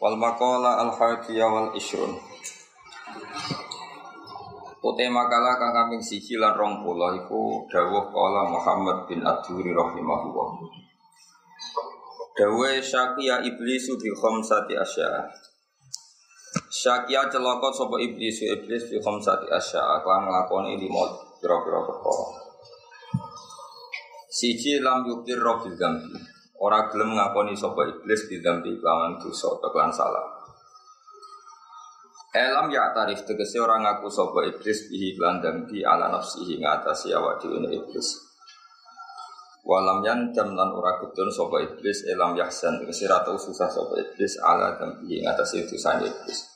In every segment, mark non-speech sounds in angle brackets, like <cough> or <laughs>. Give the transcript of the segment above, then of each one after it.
Wal maqala al hadiyah wal isrun. Utai makalah kang kambing siji lan rong puluh iku dawuh kala Muhammad bin Ad-Duri rahimahullah. Dawuh syakiya iblisu bi khamsati asya. Syakiya celaka sapa iblisu iblis bi khamsati asya kang nglakoni lima pira-pira perkara. Siji lam yukir bil gambi. Ora gelem ngakoni sapa iblis di dambi kelawan dosa atau kelawan salah. Elam ya tarif tegese orang ngaku sapa iblis bihi lan dambi ala nafsihi ngatasi awak dhewe iblis. Walam yan jam lan ora ketun sapa iblis elam yahsan tegese ra susah sapa iblis ala dambi ngatasi dosane iblis.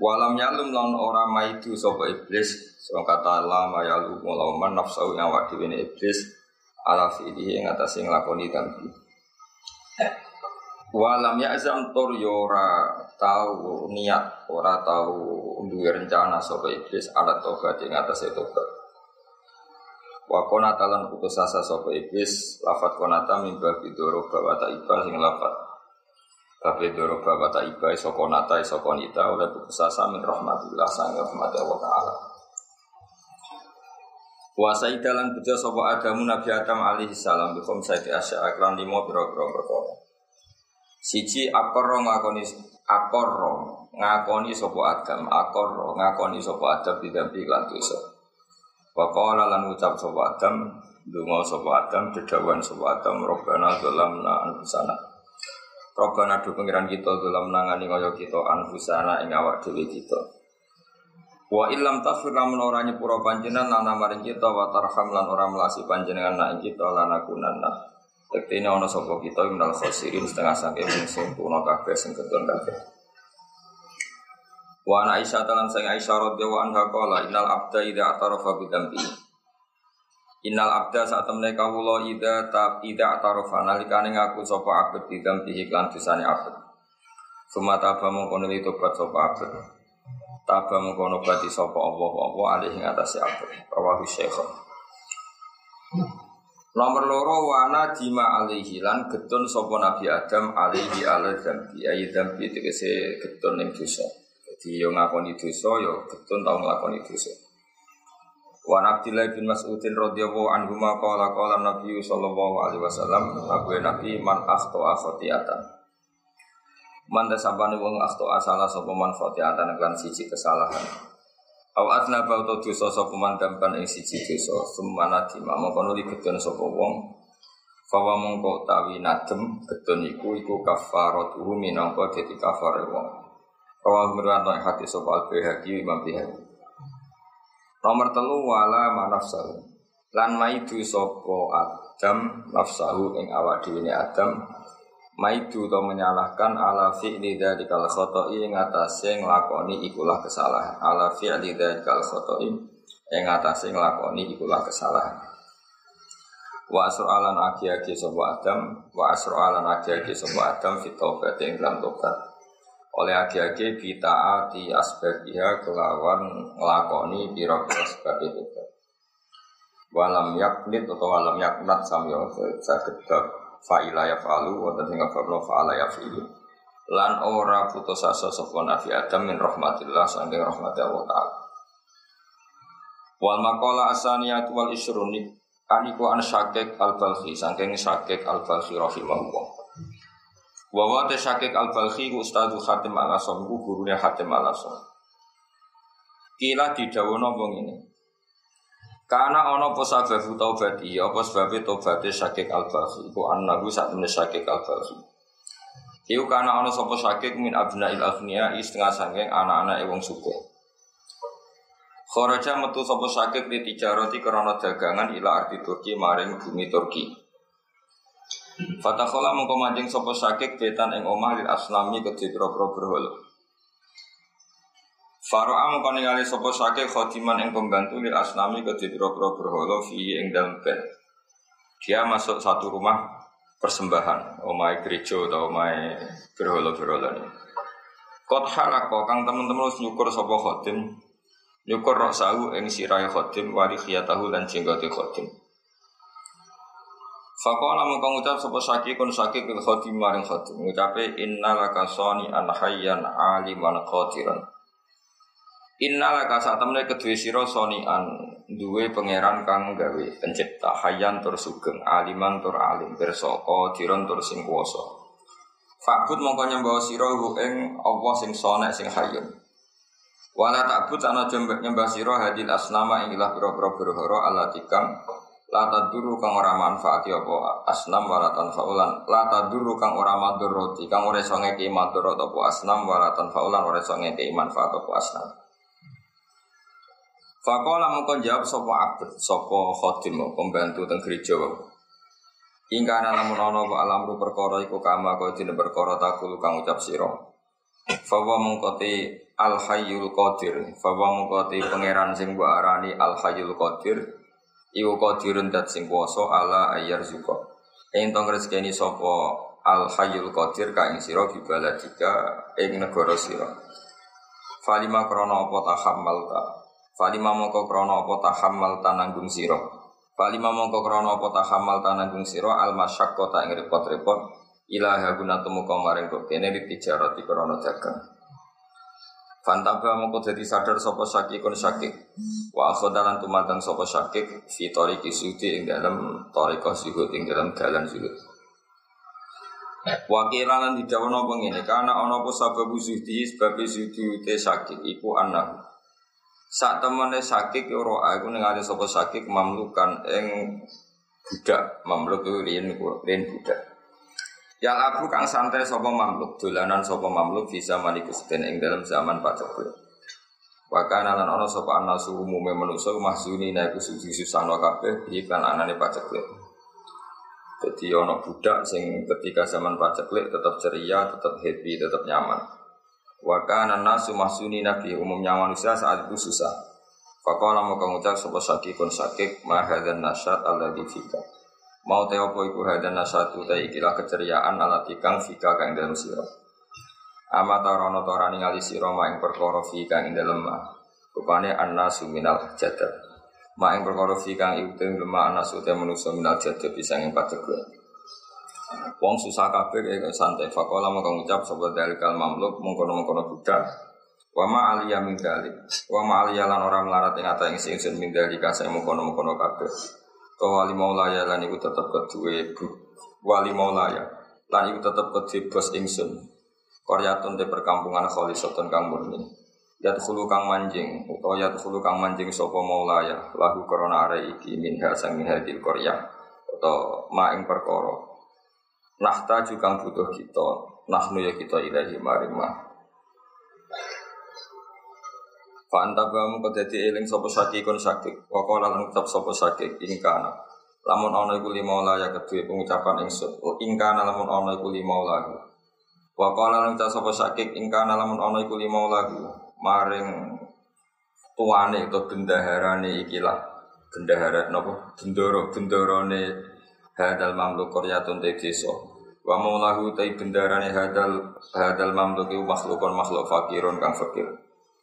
Walam yalum lan ora maidu sapa iblis so kata lama yalu mulaman nafsu awak dhewe iblis ala fi'lihi ing atase nglakoni dambi. Walam ya'zam tur yora tahu niat, ora tahu duwe rencana sapa iblis ala tobat ing atase tobat. Wa konata lan putus asa sapa iblis lafat konata min babi doro bawata iba sing lafat Babi doro bawata iba iso konata iso konita oleh putus asa min rahmatillah sang rahmat Ta'ala. Wa sayyidalan bejo sapa Adamu Nabi Adam alaihi salam bi khamsati asya aklan limo pira-pira perkara. Siji akorro ngakoni akorro ngakoni sapa Adam, akorro ngakoni sapa Adam didampi lan dosa. Wa qala lan ucap sapa Adam, donga sapa Adam, dedawan sapa Adam, Rabbana dzalamna anfusana. Rabbana do pengiran kita dalam nangani kaya kita anfusana ing awak dhewe kita. Wa illam taghfir lamun ora nyepura panjenengan lana maring kita wa tarham lan ora melasi panjenengan nak kita lana kunanna. Tektene ana sapa kita minal khosirin setengah saking sing tuna kabeh sing ketun kabeh. Wa ana Aisyah talan sing Aisyah radhiyallahu anha qala innal abda idza atarafa bi dambi. Innal abda saat temne kawula idza ta idza atarafa nalikane ngaku sapa abd di dambi iklan dosane abd. Sumata mongko nuli tobat sapa abd. Taba mengkono bati sopo Allah Allah alih ing atas abad Rawahu Syekhon Nomor loro wana jima alaihi lan getun sopo Nabi Adam alaihi ala dambi ayi dambi tegese getun ning dosa. Jadi yo ngakoni dosa yo getun tau nglakoni dosa. Wa Abdillah bin Mas'udin radhiyallahu anhu ma qala qala Nabi sallallahu alaihi wasallam Abu Nabi man akhta khotiatan Manda sabane wong akhto asala sapa man khotiatan lan siji kesalahan. Aw atna ba to dosa sapa man dampan ing siji dosa, sumana dima mongko nuli gedon sapa wong. Fawa mongko tawi nadem gedon iku iku kafaratuhu minangka dadi kafare wong. Rawa mirwanto ing hati sapa al-Baihaqi Imam Baihaqi. Nomor telu wala manafsahu. Lan maidu sapa Adam nafsahu ing awak dhewe Adam maidu atau menyalahkan ala fi'li dzalika al-khata'i ing atase nglakoni ikulah kesalahan. Ala fi'li dzalika al-khata'i ing atase nglakoni ikulah kesalahan. Wa asra'alan aki-aki sapa Adam wa asra'alan aki-aki sapa Adam fi taubat ing dalam tobat oleh aki-aki bitaati asbabiha kelawan nglakoni pira-pira sebab itu walam yaknit atau walam yaknat samyo saged fa'ila ya fa'alu wa sing ngafirno fa'ala ya fi'lu lan ora putus asa sapa nabi Adam min rahmatillah saking rahmat Allah taala. Wal maqala asaniyat wal isrun aniku an syakik al balkhi saking syakik al balkhi rahimahullah. Wa wa ta syakik al balkhi ustadu khatim al asam gurune khatim al asam kila didawono wong ini karena ono apa sababu taubati, apa sebabnya taubati syakik al-bahi Iku annahu saat ini syakik al-bahi Iku karena ono sopo syakik min abna il aghnia Setengah sangking anak-anak ewang suku. Khoraja metu sopo syakik di tijaroti Karena dagangan ila arti Turki maring bumi Turki. Fatakhola mengko mancing sopo syakik betan ing omah lil aslami kedhibro berhala Faro'a mengko ningali sapa sake khodiman ing pembantu lil asnami ke dibro-bro berhala fi ing dalem bed. Dia masuk satu rumah persembahan, omai gereja atau omai berhala-berhala ini. Kot halako kang teman-teman harus nyukur sapa khodim, nyukur rok sahu ing sirai khodim wali khiyatahu dan jenggote khodim. Fakola mengkong ucap sapa sakit kun sakit bil khotim maring khotim ngucape inna laka soni an hayyan aliman qadiran Inna laka saat temene kedue sira soni an duwe pangeran kang gawe pencipta hayyan tur sugeng aliman tur alim pirsa qadiran tur sing kuwasa Fakut mongko nyembah sira ing Allah sing sonek sing hayyun Wala takbut ana nyembah sira hadil asnama ing ilah pira-pira berhala Allah tikang La taduru kang ora manfaati apa asnam waratan faulan. La taduru kang ora maduroti kang ora iso ngeki madurot apa asnam waratan faulan ora iso ngeki manfaat apa asnam. Fakola mengkon jawab sapa abd, sapa khodim pembantu teng gereja. Ingka lamun ana apa alamru perkara iku kama kaya dene perkara takul kang ucap sira. Fawa mengkoti al hayyul qadir. Fawa mengkoti pangeran sing mbok arani al hayyul qadir Iku qadirun dat sing kuwasa ala ayyar zuka. Entong rezekeni sapa al hayyul qadir ka ing sira bibaladika ing negara sira. Falima krana apa tahammalta. Falima mongko krana apa tahammalta nanggung sira. Falima mongko krana apa tahammalta nanggung sira al masyaqqata ing repot-repot guna temu maring kok kene ditijarati krana dagang. Fantaba mongko jadi sadar sopo kon sakik. Wa akhodalan tumatang sopo sakik fi toriki sudi ing dalam toriko suhud ing dalam dalan. Wakilan di dawan apa ngene karena ana apa sababu zuhdi sebab zuhdi te sakik iku anak. Saat temane sakik ora aku ning ada sapa sakik mamlukan ing budak mamluk itu riyen riyen budak. Yang abu kang santai sopo mamluk, dolanan sopo mamluk bisa manikus dan ing dalam zaman paceklik. Wakana lan ono sopo anasu umume manusa mahzuni naiku suci susano kabeh iklan anane paceklik. Jadi ono budak sing ketika zaman paceklik tetap ceria, tetap happy, tetap nyaman. Wakana nasu mahzuni nabi umumnya manusia saat itu susah. Fakola mau mengucap sopo sakikun sakik mahadan nasyat Allah fika. Mau teo apa iku hadan nasatu ta ikilah keceriaan ala tikang fika kang dalam sira. Ama tarono torani ngali sira ma ing perkara fika ing dalem ma. Rupane annasu minal jadab. Ma ing perkara fika ing iku lemah annasu te manusa minal jadab bisa ing pategel. Wong susah kabeh kaya santai fakola mau ngucap sapa dalikal mamluk mengkono-mengkono budak. Wa ma aliya min dalik. Wa ma aliya lan ora melarat ing ata ing sing min dalika saya mengkono-mengkono kabeh. Kau wali maulaya lan iku tetep kedue wali maulaya lan iku tetep kedue bos ingsun. Koryatun te perkampungan kholisoton kang murni. Yadkhulu kang manjing utawa yadkhulu kang manjing sapa maulaya lahu korona are iki min hasang min hadil korya atau ma ing perkara. Nahta juga butuh kita, nahnu ya kita ilahi maring Fanta bamu kedadi eling sapa kon sakit. Wakola lan ucap sapa sakit ingkana. Lamun ana iku lima ya kedue pengucapan ingsun. Oh, ingkana lamun ana iku lima lagu. Wakola lan ucap sapa sakit ingkana lamun ana iku lima lagu. Maring tuane atau bendaharane ikilah bendahara napa bendoro bendorone hadal mamluk koryatun te desa wa maulahu tai bendarane hadal hadal mamluk iku makhlukon makhluk fakirun kang fakir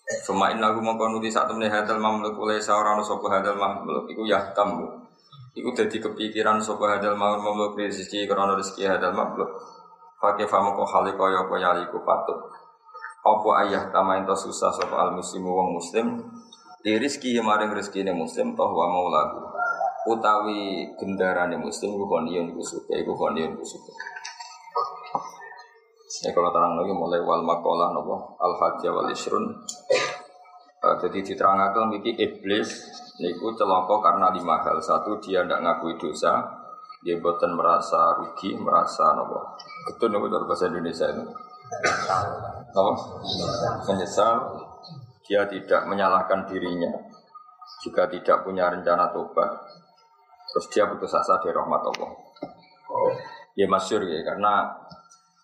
Suma inna gu mongko nuti saat temne hadal mamluk oleh seorang sopo hadal mamluk iku ya tamu. Iku jadi kepikiran sopo hadal mamluk rezeki karena rezeki hadal mamluk. Pakai famo ko hali koyo ko ku patut. Apa ayah tama ento susah sopo al muslimu wong muslim. Di rezeki maring rezeki muslim toh wa mau lagu. Utawi gendarane muslim ku konion ku suka, ku konion ku suka. Ya kalau terang lagi mulai wal makolah nopo al hajjah wal isrun. Uh, jadi diterangkan miki iblis niku celaka karena lima hal. Satu dia tidak ngakui dosa, dia buatan merasa rugi, merasa nopo. Betul nopo dalam bahasa Indonesia itu. Nopo menyesal. Dia tidak menyalahkan dirinya, juga tidak punya rencana tobat. Terus dia putus asa dari rahmat Allah. Oh. Ya masyur ya karena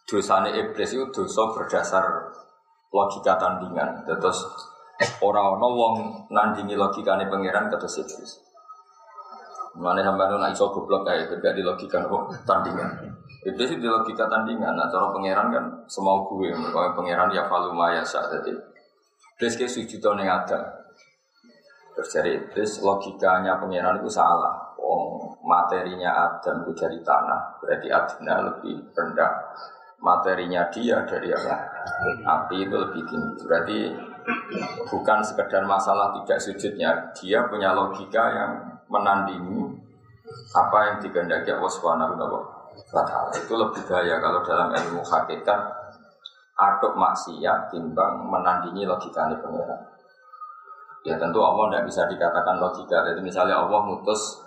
dosane iblis itu dosa berdasar logika tandingan. Terus orang orang wong nandingi logikane pangeran terus iblis. Mana sampai nak iso goblok kayak gak di logika kok tandingan. Iblis itu di logika tandingan. Nah cara pangeran kan semau gue. Kalau pangeran ya falu maya saat itu. Iblis kayak sujud yang ada. Terus dari iblis logikanya pangeran itu salah. Materinya Adam itu dari tanah, berarti adina lebih rendah. Materinya dia dari apa? Api itu lebih tinggi. Berarti bukan sekedar masalah tidak sujudnya, dia punya logika yang menandingi apa yang dikehendaki Allah Subhanahu wa taala. Itu lebih bahaya kalau dalam ilmu hakikat aduk maksiat timbang menandingi logikanya pengiran. Ya tentu Allah tidak bisa dikatakan logika. Jadi misalnya Allah mutus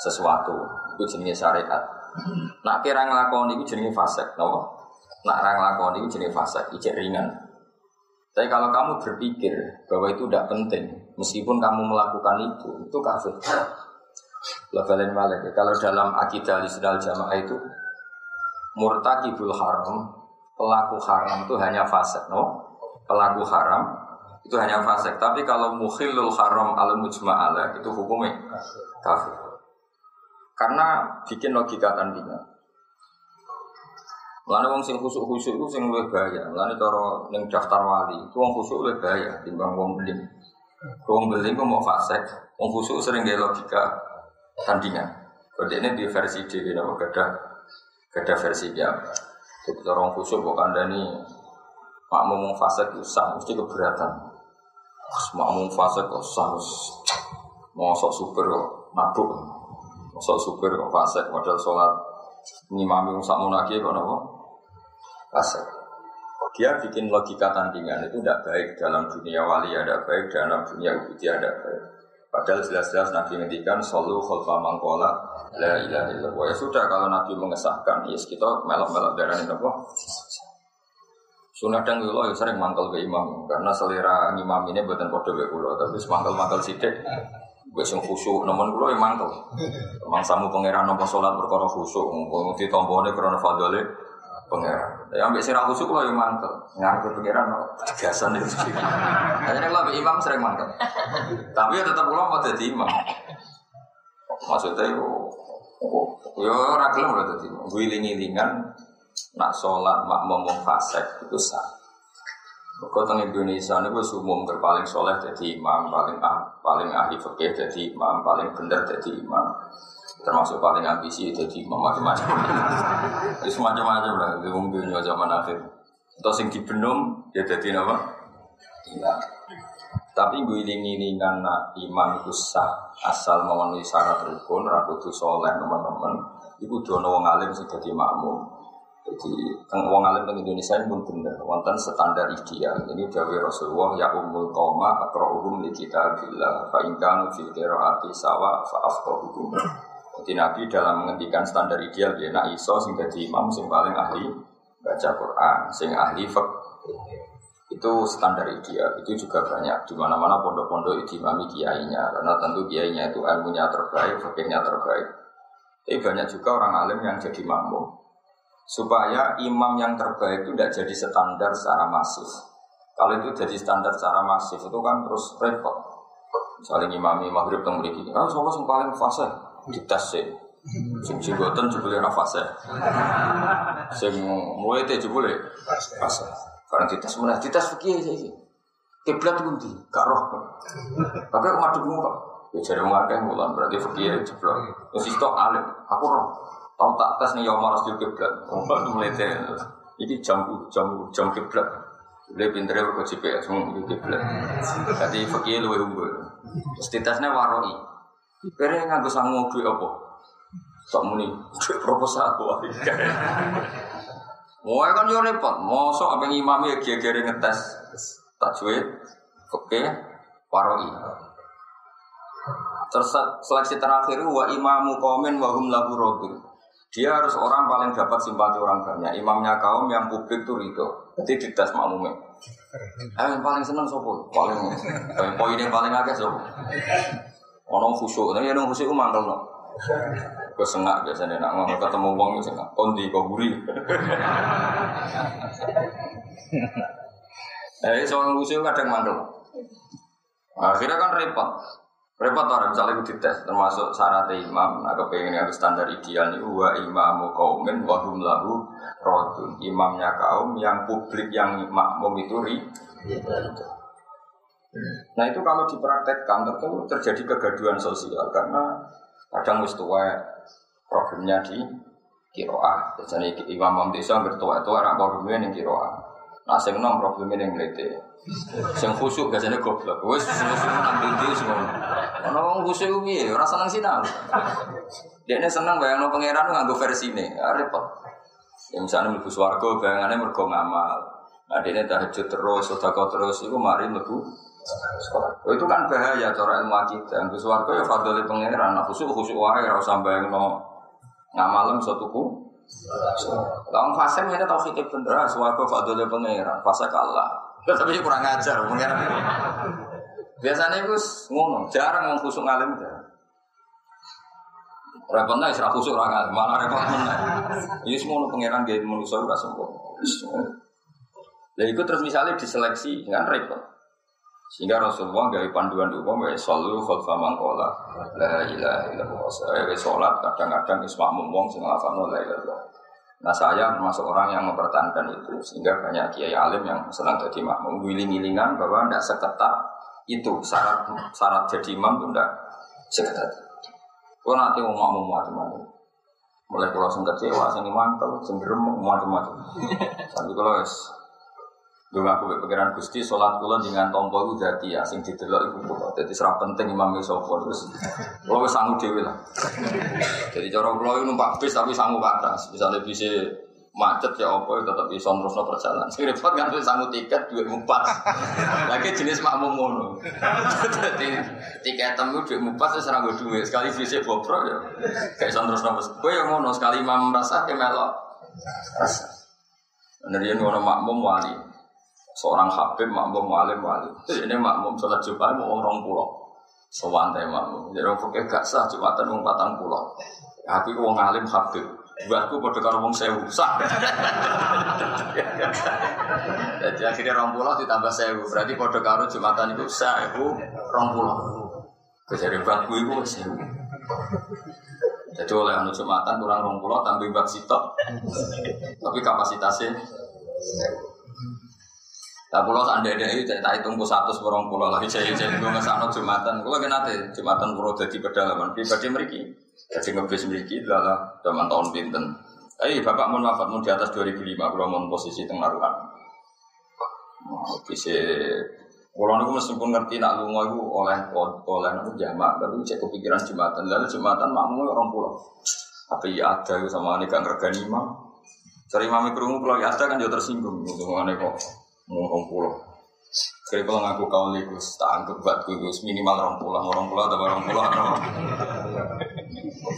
sesuatu itu jenis syariat. Nak kira ngelakoni itu jenis fasek, no? Nak orang ngelakoni itu jenis fasek, ijek ringan. Tapi kalau kamu berpikir bahwa itu tidak penting, meskipun kamu melakukan itu, itu kafir. Lebalin balik. Kalau dalam akidah Islam jamaah itu murtakibul haram, pelaku haram itu hanya fasek, no? Pelaku haram itu hanya fasek. Tapi kalau mukhilul haram al mujma'ala itu hukumnya kafir. Karena bikin logika tandingan. Lalu wong sing khusuk khusuk itu sing lebih bahaya. Lalu cara yang daftar wali itu wong khusuk lebih bahaya timbang wong beling. Wong beling kok mau fasek, wong khusuk sering gaya logika tandingan. Berarti ini di versi D, nama gada gada versi dia. Jadi orang khusuk kok ini makmum wong fasek itu sah, mesti keberatan. Makmum fasek kok sah, mau sok super kok mabuk. Masuk supir kok fasek, modal sholat ngimami sak munaki kok nopo fasek. Dia bikin logika tandingan itu tidak baik dalam dunia wali ada baik dalam dunia ubudi ada baik. Padahal jelas-jelas Nabi ngendikan solu khulfa mangkola la ilaha illallah. Ya sudah kalau Nabi mengesahkan, ya yes, kita melok-melok darah ini apa? Sunnah dan gula ya sering mangkel ke imam karena selera imam ini buatan kode ke tapi semangkel-mangkel sidik Gue sing khusyuk, namun gue yang mantel. Emang samu pangeran nopo sholat berkorok khusyuk, ngomong di tombone krono fadole pangeran. Ya ambek sirah khusyuk gue yang mantel. Ngarep pangeran no biasa nih. Hanya kalau imam sering mantel. Tapi ya tetap pulang mau jadi imam. Maksudnya yo, yo ragilem udah jadi. Gue lingi-lingan nak sholat makmum fasek itu sah. Kau teng Indonesia ini gue umum paling soleh jadi imam, paling ah, paling ahli fikih jadi imam, paling bener jadi imam, termasuk paling ambisi jadi imam macam-macam. <laughs> Itu semacam-macam lah, itu mungkin zaman akhir. Atau sing dibenum ya jadi apa? Iya. Tapi gue ingin karena imam itu sah asal memenuhi syarat rukun, rakutu soleh teman-teman. Ibu dono wong alim sing jadi makmum. Jadi wong alim teng Indonesia ini pun bener, wonten standar ideal. Ini dawuh Rasulullah ya umul qoma aqra'uhum li kitabillah fa in kanu qiraati sawa fa afqahuhum. Jadi Nabi dalam menghentikan standar ideal dia nak iso sing dadi imam sing paling ahli baca Quran, sing ahli fiqh. Itu standar ideal. Itu juga banyak di mana-mana pondok-pondok itu imami kiainya karena tentu kiainya itu ilmunya terbaik, fikihnya terbaik. Tapi banyak juga orang alim yang jadi makmum supaya imam yang terbaik itu tidak jadi standar secara masif. Kalau itu jadi standar secara masif itu kan terus repot. Misalnya imami maghrib teng mriki, ah sapa sing paling fase dites sih. Sing jigoten jebule ora fase. Sing muwete jebule fase. Karena dites meneh dites fikih iki. Kiblat pundi? Gak roh. Tapi madhep kok. Ya jare wong akeh mulan berarti fikih jeblok. Wis tok alim, aku roh. Tahu tak tes nih Yomar Rasul Kiblat. Mulai Ini jam jam jam kiblat. Dia pinternya berkot GPS di kiblat. Jadi fakir lu unggul. Statusnya waroi. Kira nggak bisa ngomong apa? Tak muni proposal aku. Mau kan yo repot. Mau sok apa imam ya kira-kira ngetes tajwid, oke, waroi. Terus seleksi terakhir wa imamu komen wa hum lahu dia harus orang paling dapat simpati orang banyak. Imamnya kaum yang publik tuh itu. Jadi dites makmumnya. Eh, yang paling seneng sopo? Paling eh, poin yang paling agak sopo? Ono khusyuk, tapi yang khusyuk itu mangkel no. Gue sengak biasanya nak ngomong ketemu uang itu sengak. Kondi kau guri. Eh, soal khusyuk kadang mandel. Akhirnya kan repot. Repot orang misalnya itu dites termasuk syarat imam, nah kepengen yang standar ideal ini wa imamu kaumin wa hum lahu rodun imamnya kaum yang publik yang makmum itu ri. Nah itu kalau dipraktekkan tentu terjadi kegaduhan sosial karena Kadang wis tua problemnya di kiroah. Jadi imam imam desa itu orang problemnya yang kiroah. Nah, sing nom problemnya yang melete. Sing khusuk biasanya goblok. Wes khusuk nang ndi semua. Ono wong khusuk piye? Ora seneng. Dia seneng bayangno pangeran versi ini. Ya, repot. Ya misalnya mlebu swarga bayangannya mergo ngamal. Nah, dia tahajud terus, sedekah terus, itu mari mlebu Oh, itu kan bahaya cara ilmu kita. Yang suwargo ya fadli pangeran. Nah, khusyuk khusyuk wae ora usah bayangno ngamalem satu ku. Lawan fase ini tahu kita bener, suwargo fadli pangeran. Fase kalah. Tapi kurang ajar pangeran. Biasanya itu ngono, jarang ngomong khusyuk ngalim jarang. Repotnya isra khusyuk orang malah repot mana. Ini semua pangeran gaya manusia udah sembuh. Jadi itu terus misalnya diseleksi dengan repot. Sehingga Rasulullah dari panduan umum ya selalu khutbah mangkola la ilaha illallah. Saya sholat kadang-kadang isma mumong sing lafadzno la ilaha Nah saya termasuk orang yang mempertahankan itu sehingga banyak kiai alim yang senang jadi makmum wiling-wilingan bahwa tidak seketat itu syarat syarat jadi imam tidak seketat. Kalau nanti mau makmum macam-macam. Mulai kalau sing kecewa, sing mantel, sing gerem macam-macam. Tapi kalau Dulu aku pikiran gusti, sholat kula dengan tompo itu jadi ya, sing didelok itu kula. Jadi serap penting imam sopo terus. Kula wis sanggup dewi lah. Jadi cara itu numpak bis tapi sanggup atas. Bisa macet ya apa ya tetap bisa terus perjalanan. Sing repot kan sanggup tiket dua empat. Lagi jenis makmum mono. Jadi tiket temu dua empat saya serang dua. Sekali bisa bopro ya. Kayak terus terus. Gue yang mono sekali imam merasa kemelok. Rasa. Dari yang makmum wali seorang habib makmum walim wali ini makmum sholat jumat mau orang pulau. Sewantai makmum. Jadi orang fakir gak sah jumatan mau patang pulau. Aku wong alim habib. Buatku pada karo wong sewu. Sah. Jadi akhirnya orang pulau ditambah sewu. Berarti pada karo jumatan itu sah itu orang pulau. Jadi buatku itu sewu. Jadi oleh anu jumatan kurang orang pulau tambah buat sitok. Tapi kapasitasnya Nah, pulau anda ada itu tak hitung ku satu seorang pulau lagi saya jadi gue ngesano jumatan. Gue kan nanti jumatan pulau jadi pedalaman pribadi mereka. Jadi ngebis mereka adalah zaman tahun pinten. Eh, bapak mau wafat mau di atas 2005 kalau mau posisi tengah ruang. Bisa aku meskipun ngerti nak lu itu oleh oleh aku jamak, tapi cek kepikiran jumatan. Lalu jumatan makmu orang pulau. Tapi ya ada sama ini kan regani imam. Cari mami kerungu pulau ya ada kan juga tersinggung. Untuk mana kok ngomong pulau. Kalau ngaku kau ligus, tak anggap buat gugus minimal orang pulau, orang pulau atau orang pulau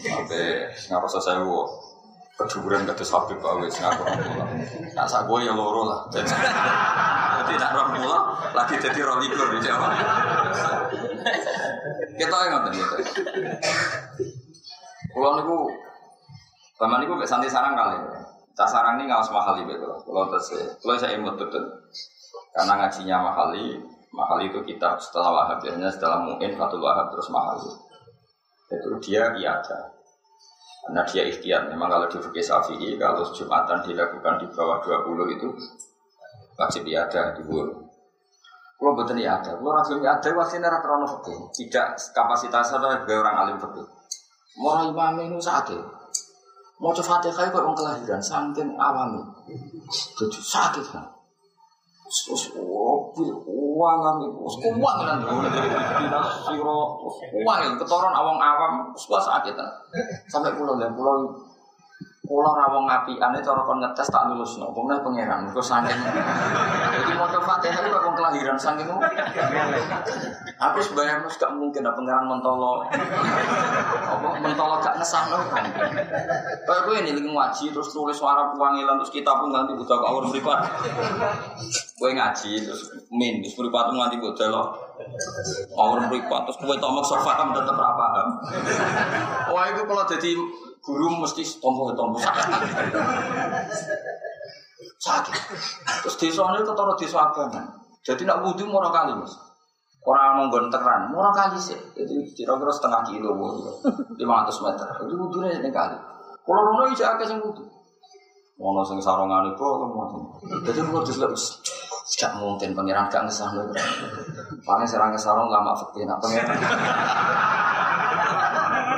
sampai ngapa saya wo keduburan kata sapi kau wes ngaku orang pulau. Nah saya gue ya loro lah. Jadi nak orang pulau lagi jadi orang likur di Jawa. Kita yang ngerti gitu. Pulau niku, teman niku santai sarang kali. Cah ini nggak usah mahal itu Kalau terus, kalau saya imut betul. Karena ngajinya mahali, mahali itu kita setelah wahab biasanya setelah mungkin fatul wahab terus mahali. Itu dia ada. Karena dia ikhtiar. Memang kalau di fikih syafi'i kalau jumatan dilakukan di bawah 20 itu wajib ada di bulu. Kalau betul ya ada, kalau langsung ada wajib nara terlalu fikih. Tidak kapasitas atau orang alim fikih. Mau imam ini sakit. Mau coba fatihah kok orang kelahiran, saking awami. Jadi sakit kan. Terus mobil uang kan itu, uang kan. Siro uang itu ketoran awang awam, suka sakit kan. Sampai pulau dan pulau Pulau rawong api, aneh cara kon ngetes tak lulus no, kemudian pangeran, gue saking. Mau coba teh itu kok kelahiran saking Aku sebayang mus gak mungkin ada pangeran mentolo, apa mentolo gak ngesah no. Kayak gue ini lagi ngaji terus tulis suara puangilan terus kita pun ganti buta kau orang privat. Gue ngaji terus min terus privat pun ganti buta lo. Orang privat terus gue tomak sofa kan tetap paham. Wah itu kalau jadi guru mesti tompo-tompo sakit. Terus desa ini ketara desa abangan. Jadi nak wudhu murah kali mas. Orang mau gonteran, murah kali sih. Itu kira-kira setengah kilo, lima ratus meter. Itu wudhunya ini kali. Kalau rono ija akeh sing wudhu. Ono sing sarungan itu kemudian. Jadi kalau diselip tidak mungkin pangeran gak ngesah. Paling serang ngesarong gak mak fakir nak pangeran.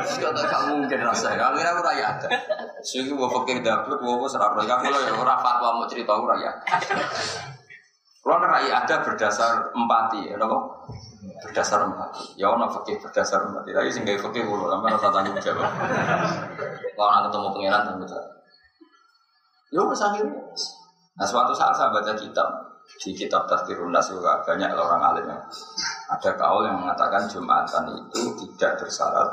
Kata gak mungkin rasanya. Akhirnya aku raya ada. Sing gua fakir dapur, gua gua serar raya. Aku ya ora fatwa mau cerita aku raya. Kalau raya ada berdasar empati, ya nopo? Berdasar empati. Ya ono fakir berdasar empati. Tapi sing gawe fakir kulo, sampe rasa tanggung jawab. Kalau nak ketemu pangeran tanggung jawab. Ya wis akhirnya. Nah suatu saat saya baca kitab di kitab Tafsirun Nas juga banyak orang alim yang ada kaul yang mengatakan Jumatan itu tidak bersyarat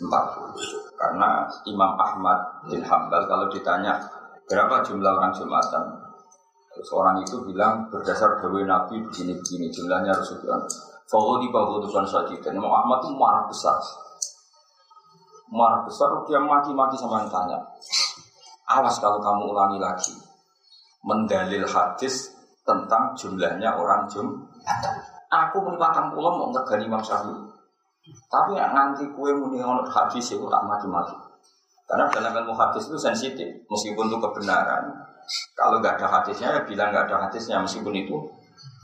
40 karena Imam Ahmad bin Hambal kalau ditanya berapa jumlah orang Jumatan? Terus orang itu bilang berdasar Dewi Nabi begini-begini jumlahnya harus sekian Fahul di bawah tuan saja dan Imam Ahmad itu marah besar. Marah besar dia maki-maki sama yang tanya. Awas kalau kamu ulangi lagi. Mendalil hadis tentang jumlahnya orang Jumatan. Aku muni patang pulau mau nggak Imam Syafi'i. Tapi yang nanti kue muni honor hadis itu tak mati-mati. Karena dalam ilmu hadis itu sensitif, meskipun itu kebenaran. Kalau nggak ada hadisnya, ya bilang nggak ada hadisnya, meskipun itu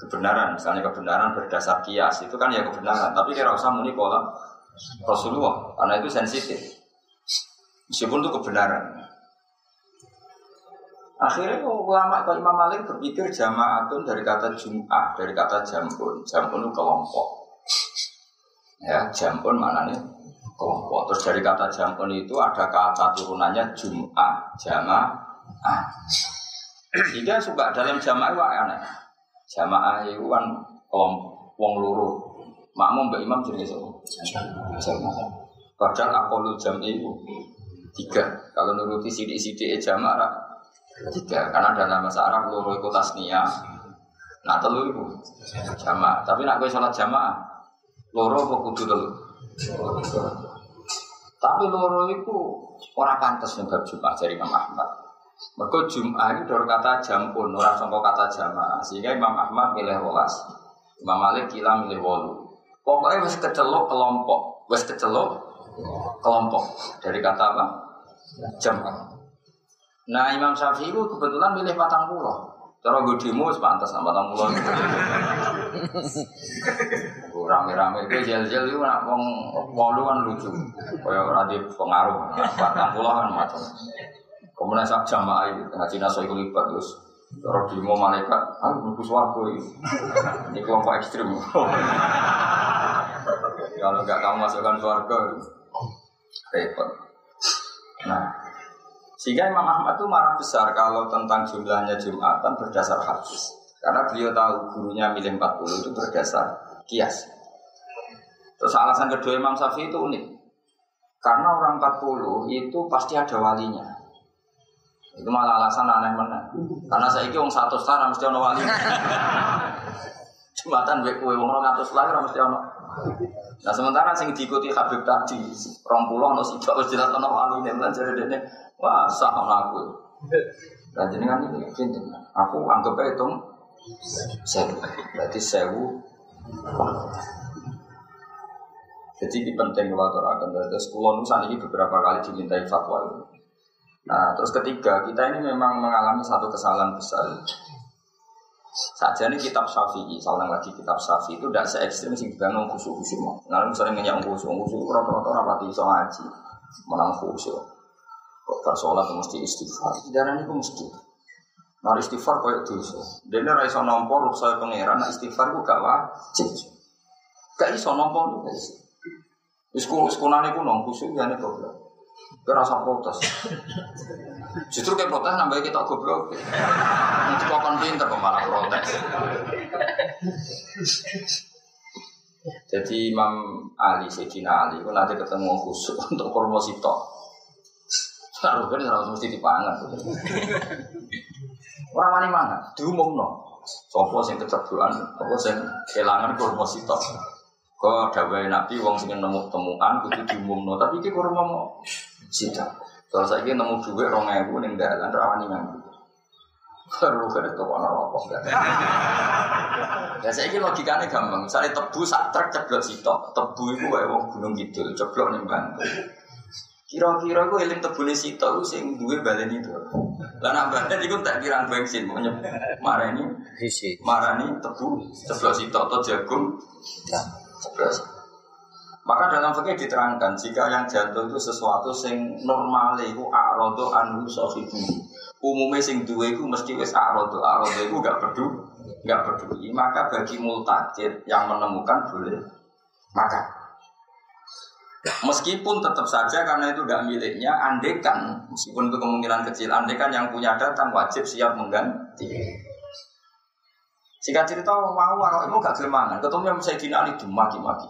kebenaran. Misalnya kebenaran berdasar kias, itu kan ya kebenaran. Tapi kira usah muni pola Rasulullah, karena itu sensitif. Meskipun itu kebenaran. Akhirnya ulama kalau Imam Malik berpikir jamaatun dari kata jum'ah, dari kata jambun. Jambun itu kelompok. Ya, jambun mana nih? Kelompok. Terus dari kata jambun itu ada kata turunannya jum'ah, jamaah. Jika suka dalam jamaah itu aneh. Jamaah itu kan kelompok, wong luru. Makmum mbak imam jadi so. Jamaah. Padahal akolu jam itu tiga. Kalau nuruti sidik-sidik jamaah Tiga, karena ada nama Arab loro ikut tasnia. Nah telu itu jamaah. Tapi nak gue sholat jamaah, loro kok kudu telu. Tapi loro itu orang pantas yang Jumat dari Imam Ahmad. Mereka Jumat itu dari kata jampun, orang sangka kata jamaah. Sehingga Imam Ahmad milih rolas. Imam Malik kila milih wolu. Pokoknya wes kecelok kelompok, wes kecelok kelompok dari kata apa? Jamaah. Nah Imam Syafi'i itu kebetulan milih patang pulau. Cara gue demo sepantas sama patang pulau. Rame-rame itu jel-jel itu nak wong wong kan lucu. Kaya ora di pengaruh. Patang pulau kan macam. Kemudian sak jamaah itu ngaji naso itu libat terus. Cara demo malaikat, ah mlebu swarga. Ini kelompok ekstrim. Kalau nggak kamu masukkan swarga, repot. Nah, sehingga Imam Ahmad itu marah besar kalau tentang jumlahnya Jumatan berdasar hadis. Karena beliau tahu gurunya milih 40 itu berdasar kias. Terus alasan kedua Imam Syafi'i itu unik. Karena orang 40 itu pasti ada walinya. Itu malah alasan aneh mana. Karena saya ini satu star mesti ada wali. Jumatan baik kue orang atas lagi mesti ada. Nah sementara sing diikuti Habib tadi, rompuloh no sidak jelas ono wali nih belajar dene Wah, sah aku. Dan kan ini. Aku anggap itu sewu. Berarti sewu. Jadi ini penting kalau akan dari sekolah nusan ini beberapa kali dimintai fatwa ini. Nah, terus ketiga, kita ini memang mengalami satu kesalahan besar. Saja ini kitab Syafi'i, saya lagi kitab Syafi'i itu tidak se ekstrim sih dibangun khusus khusus mau. Nah, misalnya ngeyak khusus khusus, rata-rata rapati so ngaji, menang khusus. Kok mesti istighfar. Darah itu mesti. Nah istighfar kayak dosa. Dia ini raiso nompo ruh saya pangeran. Nah istighfar itu gak wajib. Gak iso nompo itu gak iso. Isku iskunan itu nong kusuk ya nih goblok. Protes. Justru kayak protes nambah kita goblok. Nanti kok kon pinter malah protes. Jadi Imam Ali, Sayyidina Ali, itu nanti ketemu khusus <laughs> untuk promosi tok. Kalau kan harus mesti dipangan. Orang wani mana? Diumum no. Sopo sing kecerduan, sopo sing kelangan kurma sitok. Kau dawai nabi, wong sing nemu temuan, kudu diumum no. Tapi iki kurma mau sitok. Saya nemu duit rong ewu ning dalan rawani nganggo. Baru kan itu kono rokok Ya saya ini logikanya gampang. Misalnya tebu sak truk ceblok sitok, tebu itu kayak wong gunung gitu, ceblok nih bantu. Kira-kira gue eling tebune sito gue sing duwe balen itu. Lah nak balen iku tak kirang bensin mau marani sisi. Marani tebu sebelah sito atau jagung. Ya, sebelah. Maka dalam fikih diterangkan jika yang jatuh itu sesuatu sing normal itu arodo anu sohibu. Umumnya sing dua itu mesti wes arodo arodo itu gak peduli, gak peduli. Maka bagi multajir yang menemukan boleh makan. Meskipun tetap saja karena itu tidak miliknya, andekan meskipun itu kemungkinan kecil, andekan yang punya datang wajib siap mengganti. Jika cerita mau waro itu gak kelemahan, ketemu yang saya dinali maki-maki.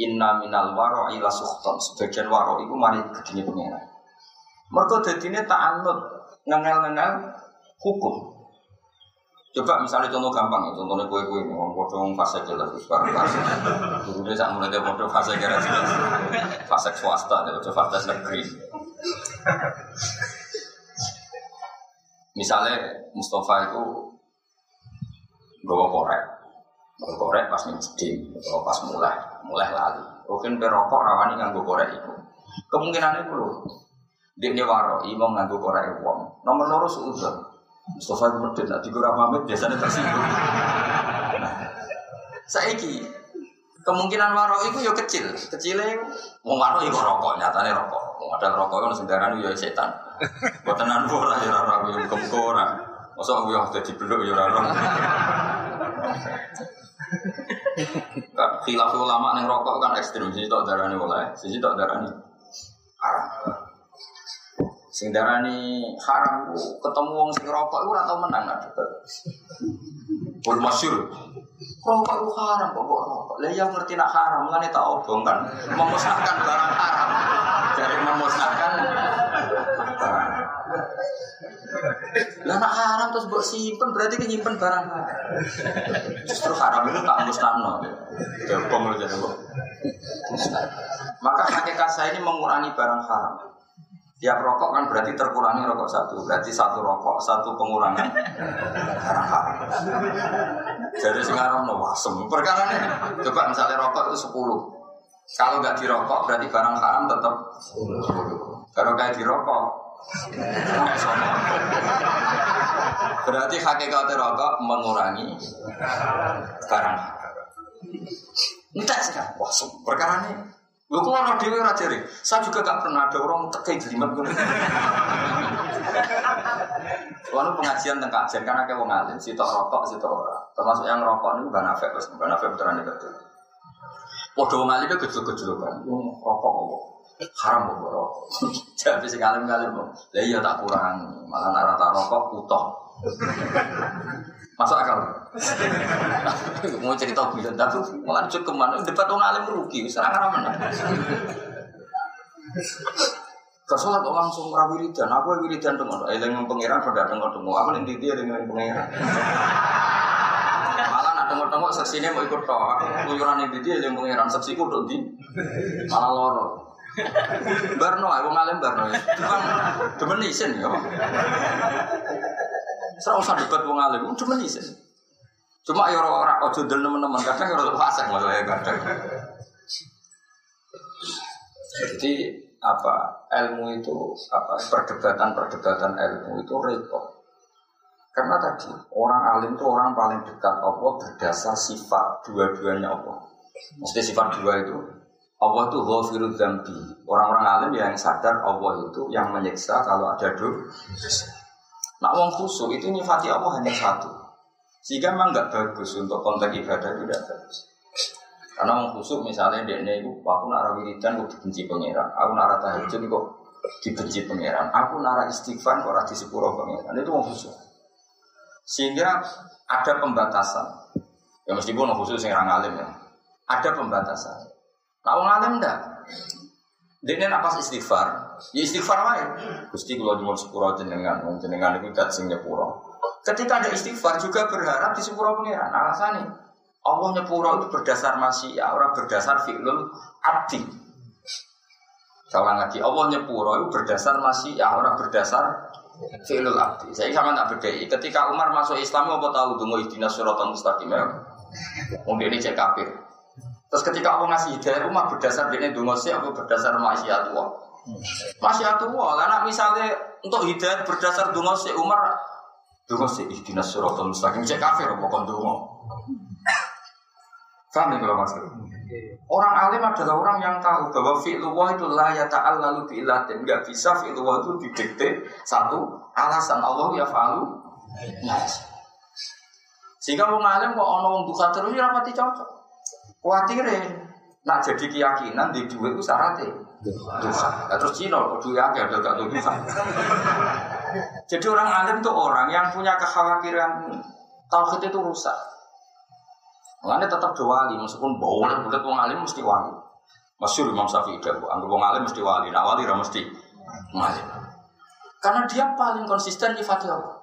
Inna minal waro ila suhton. Sebagian waro itu mari pengiran. Mereka dadine ta'anud ngengel-ngengel hukum. Coba misalnya contoh gampang ya, contohnya kue kue ini, orang bodoh fase jelas, barang fase. Dulu dia saat mulai dia bodoh fase jelas, fase swasta, dia coba fase negeri. Misalnya Mustafa itu bawa korek, bawa korek pas nih bawa pas mulai, mulai lali. Mungkin perokok rawani nganggo korek itu. Kemungkinan itu loh. Dia ini waro, imam nganggo korek uang. Nomor loro sudah. Mustafa itu medit, nanti gue pamit biasanya tersinggung. Nah, saiki kemungkinan waro itu ya kecil, kecilnya mau waro itu rokok, nyatanya rokok. Mau ada rokok kan sekarang ya setan. Buat tenan bola ya rara, ya orang. Masa aku yang jadi beluk ya rara. Kan khilaf ulama yang rokok kan ekstrim, sih tak darani boleh, sih tak darani haram. Sing darani haram ku ketemu wong sing rokok iku ora tau menang ada. Pun masyhur. Rokok itu haram kok kok rokok. Lah yang ngerti nak haram ngene tak obong kan memusnahkan barang haram. Dari memusnahkan barang. Lah nak haram terus mbok simpen berarti kan nyimpen barang haram. Justru haram itu tak musnahno. Gabung lu jadi Maka hakikat saya ini mengurangi barang haram. Tiap rokok kan berarti terkurangi rokok satu. Berarti satu rokok, satu pengurangan. Jadi sekarang no wasem. Perkara ini, coba misalnya rokok itu 10. Kalau nggak dirokok berarti barang haram tetap 10. Kalau kayak dirokok, berarti hakikat rokok mengurangi barang haram. Entah sekarang, wasem. Perkara ini Lu kalau ada dewi rajari, saya juga gak pernah ada orang tekai jelimet gue. Lalu pengajian tentang kajian karena kayak wong alim, si tok rokok, si tok ora. Termasuk yang rokok ini bukan nafek, bos, bukan nafek beneran betul. Waduh wong alim itu gejol-gejol kan, rokok kok haram kok rokok. <laughs> Jadi si alim alim kok, lah iya tak kurang, malah narata rokok utuh. Masuk akal. Mau cerita gue, tapi malah cukup ke mana? Debat orang alim rugi, serang arah mana? Kesolat kok langsung rawi wiridan, aku wiridan dengan eh dengan pangeran pada dengan temu, aku nanti dia dengan pangeran. Malah nak tengok-tengok seksinya mau ikut toh, kuyuran ini dia dengan pangeran, seksiku tuh di malah loro. Barno, aku ngalim Barno ya. Cuma demen isin ya. Serah usah debat wong alim, cuma isin. Cuma ya orang ojo del teman-teman kadang ya orang fasik masalahnya kadang. Jadi apa ilmu itu apa perdebatan-perdebatan ilmu itu repot. Karena tadi orang alim itu orang paling dekat Allah berdasar sifat dua-duanya Allah. Mesti sifat dua itu Allah itu ghafirud dzambi. Orang-orang alim yang sadar Allah itu yang menyiksa kalau ada dosa. Nah, wong khusyuk itu nyifati Allah hanya satu. Sehingga memang nggak bagus untuk konteks ibadah itu tidak bagus. Karena wong khusyuk misalnya dia ini aku nara wiridan kok dibenci pangeran, aku nara tahajud kok dibenci pangeran, aku nara istighfar kok rati sepuro pangeran. Itu wong khusyuk. Sehingga ada pembatasan. Ya meskipun wong khusyuk sing alim ya. Ada pembatasan. Nah, wong alim. Dia apa istighfar? Ya istighfar wae. Gusti kula nyuwun sepuro jenengan, wong jenengan iku dat sing. Ketika ada istighfar juga berharap di sepuro pangeran. Alasannya Allah nyepuro itu berdasar masih ya, orang berdasar fi'lul abdi. Salah lagi, Allah nyepuro itu berdasar masih ya, orang berdasar fi'lul abdi. Saya sama tak bedai. Ketika Umar masuk Islam, apa tahu dungo ihdina suratan mustaqim ya? Mungkin ini cek kafir. Terus ketika Allah ngasih hidayah rumah berdasar ini dungo aku berdasar maksiat Allah. Maksiat Allah, karena misalnya untuk hidayah berdasar dungo sih Umar Dungo sih ihdina suratan mustaqim cek kafir apa kon dungo. Paham ya kalau maksud? Orang alim adalah orang yang tahu bahwa fi'lullah itu la ya ta'al lalu bi'ilatin. Enggak bisa fi'lullah itu didikte satu alasan Allah ya fa'alu. Sehingga orang alim kok ono wong duka terus ya rapati cocok. Kuatir Nak jadi keyakinan di dua itu syaratnya dosa. Ya, terus Cina kok dua ada gak dosa. Jadi orang alim itu orang yang punya kekhawatiran tauhid itu rusak. Mengenai tetap wali, meskipun boleh bulat wong alim mesti wali. Masyur Imam Syafi'i itu, anggap wong alim mesti wali, nak wali mesti wali. Karena dia paling konsisten di Allah.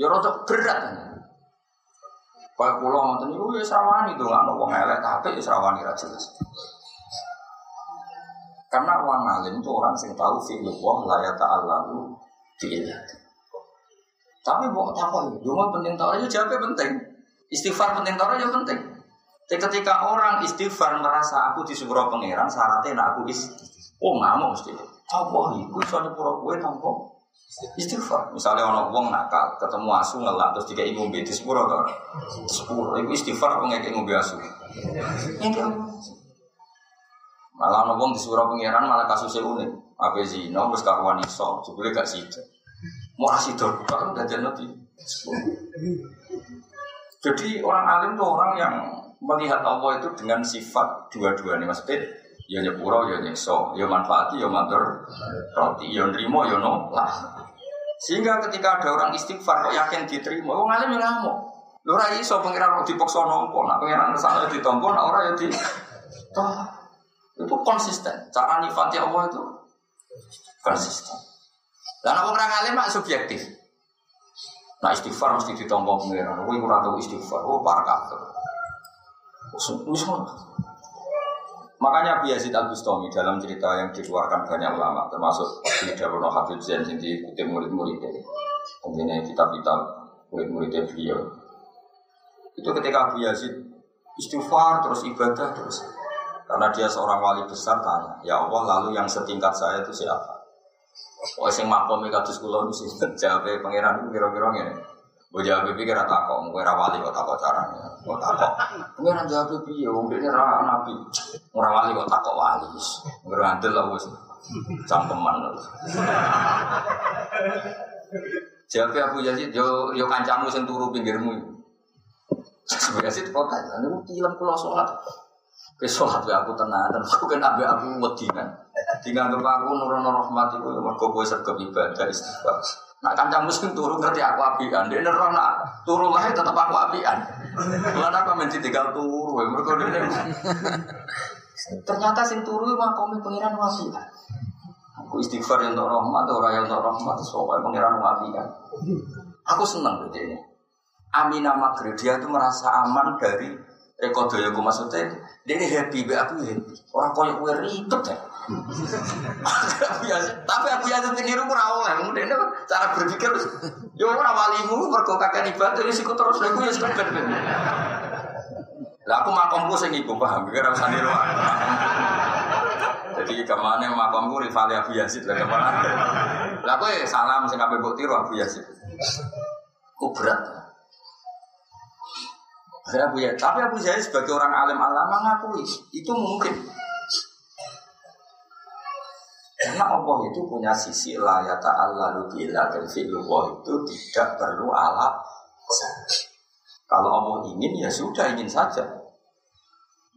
Ya rotok berat. Kayak pulau ngoten niku ya serawani tuh nggak wong elek tapi ya serawani ra jelas. Karena orang alim itu orang sing tahu fi'lu wong la ya ta'allahu fi'illah. Tapi mau takut, cuma penting tahu aja jawabnya penting. Istighfar penting tau ya penting. Tapi ketika orang istighfar merasa aku di surga pangeran, syaratnya aku is, oh ngamuk mesti. Apa iku soalnya pura kue tanpa istighfar. Misalnya orang uang nakal, ketemu asu ngelak terus tiga ibu di sepuro tuh. Sepuro, ibu istighfar apa nggak ibu asu? Malah orang uang di surga pangeran malah kasusnya unik. Apa sih? Nomor karuan iso, sebelumnya gak sih. Mau asih dor, kan udah jadi jadi orang alim itu orang yang melihat Allah itu dengan sifat dua-duanya maksudnya ya nyepuro ya nyekso ya manfaati ya matur roti. Ya nerimo ya no lah. Sehingga ketika ada orang istighfar kok yakin diterima orang alim yang ngamuk. Lu rai so pengiran di pokso nompo nak pengiran ke sana di tompo nak orang ya di itu konsisten. Cara nifati Allah itu konsisten. Dan orang alim mak subjektif. Nah istighfar mesti ditombok pengiran. Kowe ora tahu istighfar. Oh para kafir. Makanya Abu Yazid Al Bustami dalam cerita yang dikeluarkan banyak ulama, termasuk di Dawono Habib Zain yang diikuti murid-muridnya. Tentunya kitab-kitab murid-muridnya beliau. Itu ketika Abu Yazid istighfar terus ibadah terus. Karena dia seorang wali besar tanya, ya Allah lalu yang setingkat saya itu siapa? Oh sing makom kados kula niku sing <laughs> jawabe pangeran kira-kira ngene. Gue jawab pikir kira takok, gue rawali kok takok caranya, kok takok. Pangeran jawab piye, wong dene ra nabi. Ora wali kok takok wali. Ngrandel lah wis. Cangkeman. Jawab Abu Yazid, yo yo kancamu sing turu pinggirmu. Abu Yazid kok tanya, niku tilam kula salat. Ke sholat aku tenang dan aku kan abe aku wedinan. Tinggal ke aku nurun rahmat itu mergo kowe sergap ibadah istighfar. Nak kancang muslim turu ngerti aku apian, dia nerang nak turu lah tetap aku apian. Mana aku mesti tinggal turu, mereka dia. Ternyata sing turu makomi pengiran apian. Aku istighfar yang untuk rahmat, orang yang untuk rahmat, soalnya pengiran apian. Aku senang gitu ini. Aminah Maghrib dia itu merasa aman dari Eko maksudnya, dia ini happy, be aku happy. Orang koyo kue ribet ya. Tapi aku ya tuh niru kurang oleh, kemudian cara berpikir, yo orang walimu mergo kakek ibadah, ini sikut terus aku ya ben Lah aku makomku sing ibu paham, kira usah niru. Jadi ke mana makomku rivali Abu Yazid lah ke mana? Lah aku salam sing kabeh mbok tiru Abu Yazid. Ku berat. Yazid. Tapi Abu Yazid sebagai orang alim alam mengakui itu mungkin. Karena Allah itu punya sisi layata Allah lubila dan fi'lullah itu tidak perlu alat. Kalau Allah ingin ya sudah ingin saja.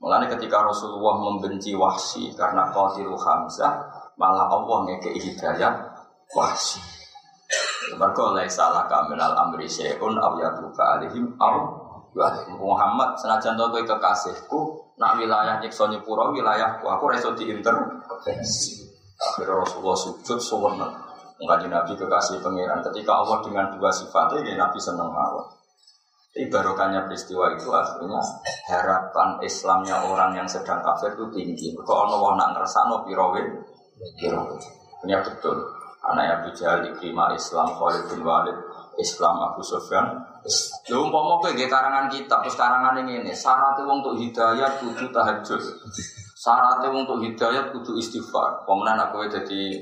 Mulanya ketika Rasulullah membenci wahsi karena qatilu Hamzah, malah Allah ngekei hidayah wahsi. Mereka laisa laka minal amri syai'un aw yatuka alihim aw Muhammad senajan kowe kekasihku nak wilayah nyiksa nyepuro wilayahku aku reso diinter akhirnya Rasulullah sujud sewenang Mengkaji Nabi kekasih pangeran ketika Allah dengan dua sifatnya ya Nabi senang mawon Ibarokannya peristiwa itu akhirnya harapan Islamnya orang yang sedang kafir itu tinggi. Kalau Allah nak ngersano pirawe, pirawe. Ini betul. Anak Abu Jahal, Ikrimah Islam, Khalid bin Walid, Islam Abu Sufyan. Lha umpama kowe nggih karangan kitab terus ini syaratnya wong untuk hidayah kudu tahajud. Syaratnya untuk hidayah kudu istighfar. Pemenang aku jadi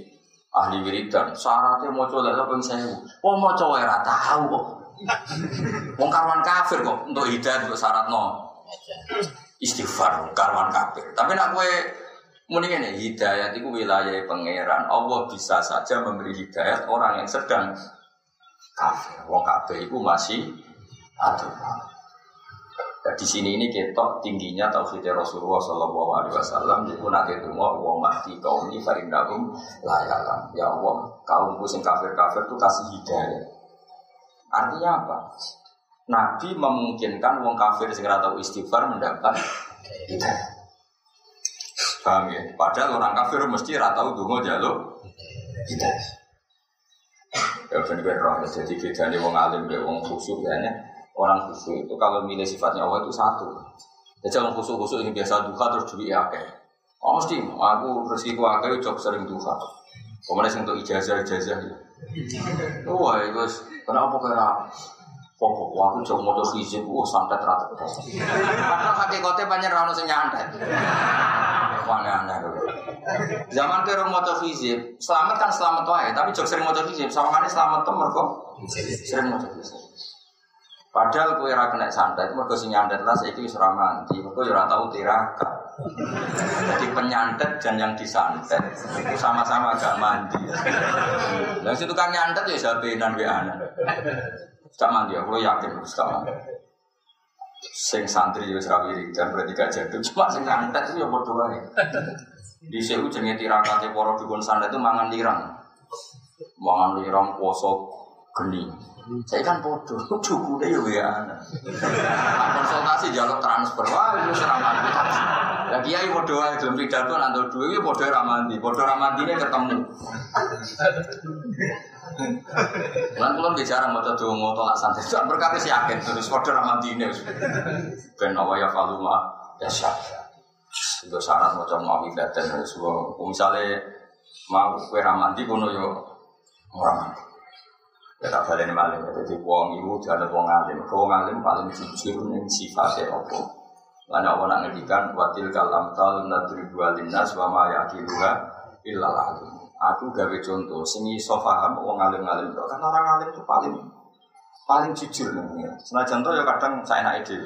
ahli wiridan. Syaratnya mau coba lha ping 1000. Oh mau coba ora tahu kok. Wong karuan kafir kok untuk hidayah untuk syarat no. istighfar karwan kafir. Tapi nak kue muni ini hidayat itu wilayah pangeran. Allah bisa saja memberi hidayat orang yang sedang kafir. Wong kafir itu masih ada. Di sini ini ketok tingginya tauhid Rasulullah Shallallahu Alaihi Wasallam. Jadi nanti itu mau wong mati kaum ini farindahum layakan. Ya Allah, kaumku sing kafir kafir itu kasih hidayah. Artinya apa? Nabi memungkinkan wong kafir sing tahu istighfar mendapat hidayah. Paham ya? Padahal orang kafir mesti ratau dungo jaluk hidayah. Ya benar roh. Jadi bedanya wong alim be wong khusyuk ya orang khusyuk itu kalau milih sifatnya Allah itu satu. Jadi orang khusyuk-khusyuk ini biasa duka terus duit ya Oh mesti, aku rezeki ku akeh jok sering duka. Kemudian untuk ijazah ijazah <laughs> ya. Wah, itu kenapa kira Pokok aku jauh motor hijab, wah santet rata. Padahal <laughs> hakikatnya banyak rano sing nyantet. <laughs> Aneh-aneh. Zaman ke motor hijab, selamat kan selamat wae, tapi jok sering motor hijab, sama kan selamat tuh mereka sering motor hijab. Padahal kue ra kena santet, mergo sing nyantet lah saiki wis ora mandi, mergo ya ora tau tirakat. Jadi penyantet dan yang disantet itu sama-sama agak mandi. Lah situ kan nyantet ya sabenan wa anak. Gak mandi, aku yakin harus gak mandi. Sing santri ya ora dan berarti gak jatuh, cuma sing santet itu ya padha wae. Di sewu jenenge tirakate para dukun santet itu mangan lirang. Mangan lirang poso geni. Saya kan bodoh, cukup deh ya Konsultasi jalur transfer, wah itu serangan. Ya kiai bodoh aja belum pidato nanti dua itu bodoh ramandi, bodoh ramandi ini ketemu. Lan kulon bicara tuh mau tolak santai, tuh berkata si yakin terus bodoh ramandi ini. Ben awal ya faluma ya syah. Itu syarat mau dan semua. Misalnya mau kue ramandi kono yo orang Ya tak balik maling. Jadi wong ibu jangan wong alim. Wong alim paling jujur nih sifatnya apa. Lalu Allah nak ngedikan watil kalam tal nadri dua linas wa ma yakiluha illal alim. Aku gawe contoh seni sofaham wong alim-alim itu karena orang alim itu paling paling jujur nih. Contoh ya kadang saya nak ide.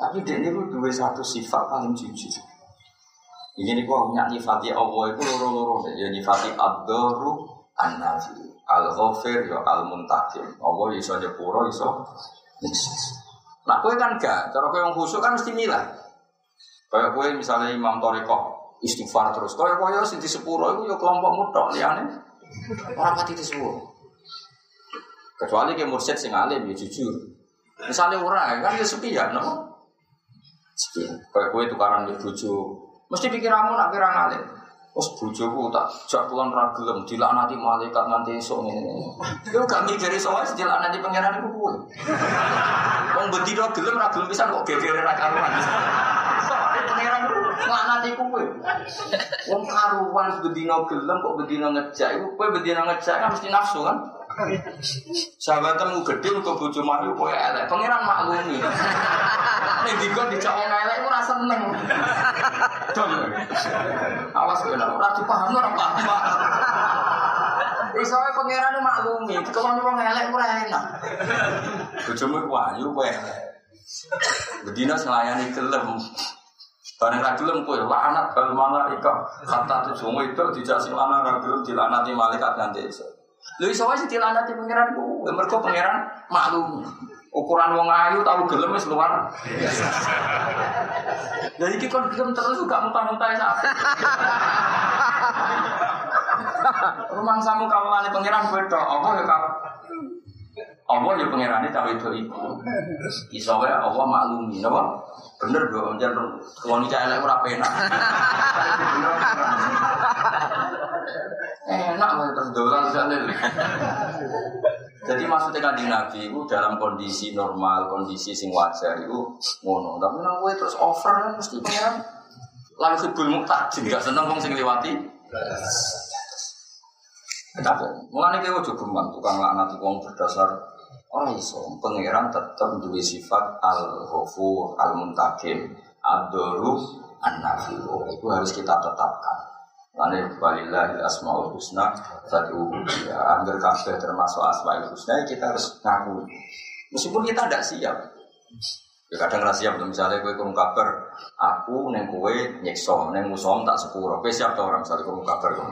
Tapi dia ini dua satu sifat paling jujur. Ini nih kok nyifati Allah itu loro-loro ya nyifati abduru an-nafi al ghafir ya al muntakim Allah iso nyepuro iso nah kowe kan gak. Cara kowe wong khusuk kan mesti milah kayak kowe misalnya imam toriko istighfar terus. Kaya kaya sing disepuro itu ya kelompok mutok liyane. Ora pati disepuro. Kecuali ke mursyid sing alim ya jujur. Misalnya ora kan ya sepi ya no? Sepi. Kayak kowe tukaran di bojo. Mesti pikiranmu nak kira Wes bojoku tak jak kulon ra gelem dilaknati malaikat nganti esuk ngene. Yo gak mikir iso wae dilaknati pangeran iku kuwi. Wong bedino gelem ra pisan kok gegere ra karuan. Pangeran nglaknati kuwi. Wong karuan bedino gelem kok bedino ngejak iku kowe bedino ngejak kan mesti nafsu kan? Sahabatmu gede kok bojo mayu kowe elek. Pangeran maklumi. Ning dikon dijak wong elek iku ora seneng. Dong. Awas kowe ora dipaham ora paham. Iso wae pangeran maklumi, kalau wong elek ora enak. Bojomu ku ayu kowe elek. Bedina selayani gelem. Barang ra gelem kowe laknat bal malaika. Kata tujuh itu dijak sing lanang ra gelem dilanati malaikat nganti esuk. Lho iso wae dilanati pangeran ku, mergo pangeran maklum. Ukuran wong ayu tahu gelem wis luar. Jadi iki kon gelem terus gak muntah-muntah sak. Rumang samu kawulane pangeran beda, apa ya kau? Allah ya pangerane cawe itu iku. Iso wae Allah maklumi, napa? Bener do, jan wong iki elek ora penak. <laughs> Enak wae terus dolan dalil. Jadi maksudnya kan Nabi itu dalam kondisi normal, kondisi sing wajar itu ngono. Tapi nang kowe terus over kan mesti pengen lalu hibul muktajin gak seneng wong sing. Tapi mulane kowe ojo tukang laknat wong berdasar orang iso pangeran tetap duwe sifat al-ghafur, al-muntakim, ad-daru, an-nafi. Itu harus kita tetapkan. Lani walillahi asmaul husna fad'u ya hampir termasuk asmaul husna kita harus ngaku. Meskipun kita tidak siap. Ya kadang rahasia betul misalnya kue kurung kabar, aku neng kue nyekso, neng musom tak sepuro. Kue siap tuh orang misalnya kurung kamu.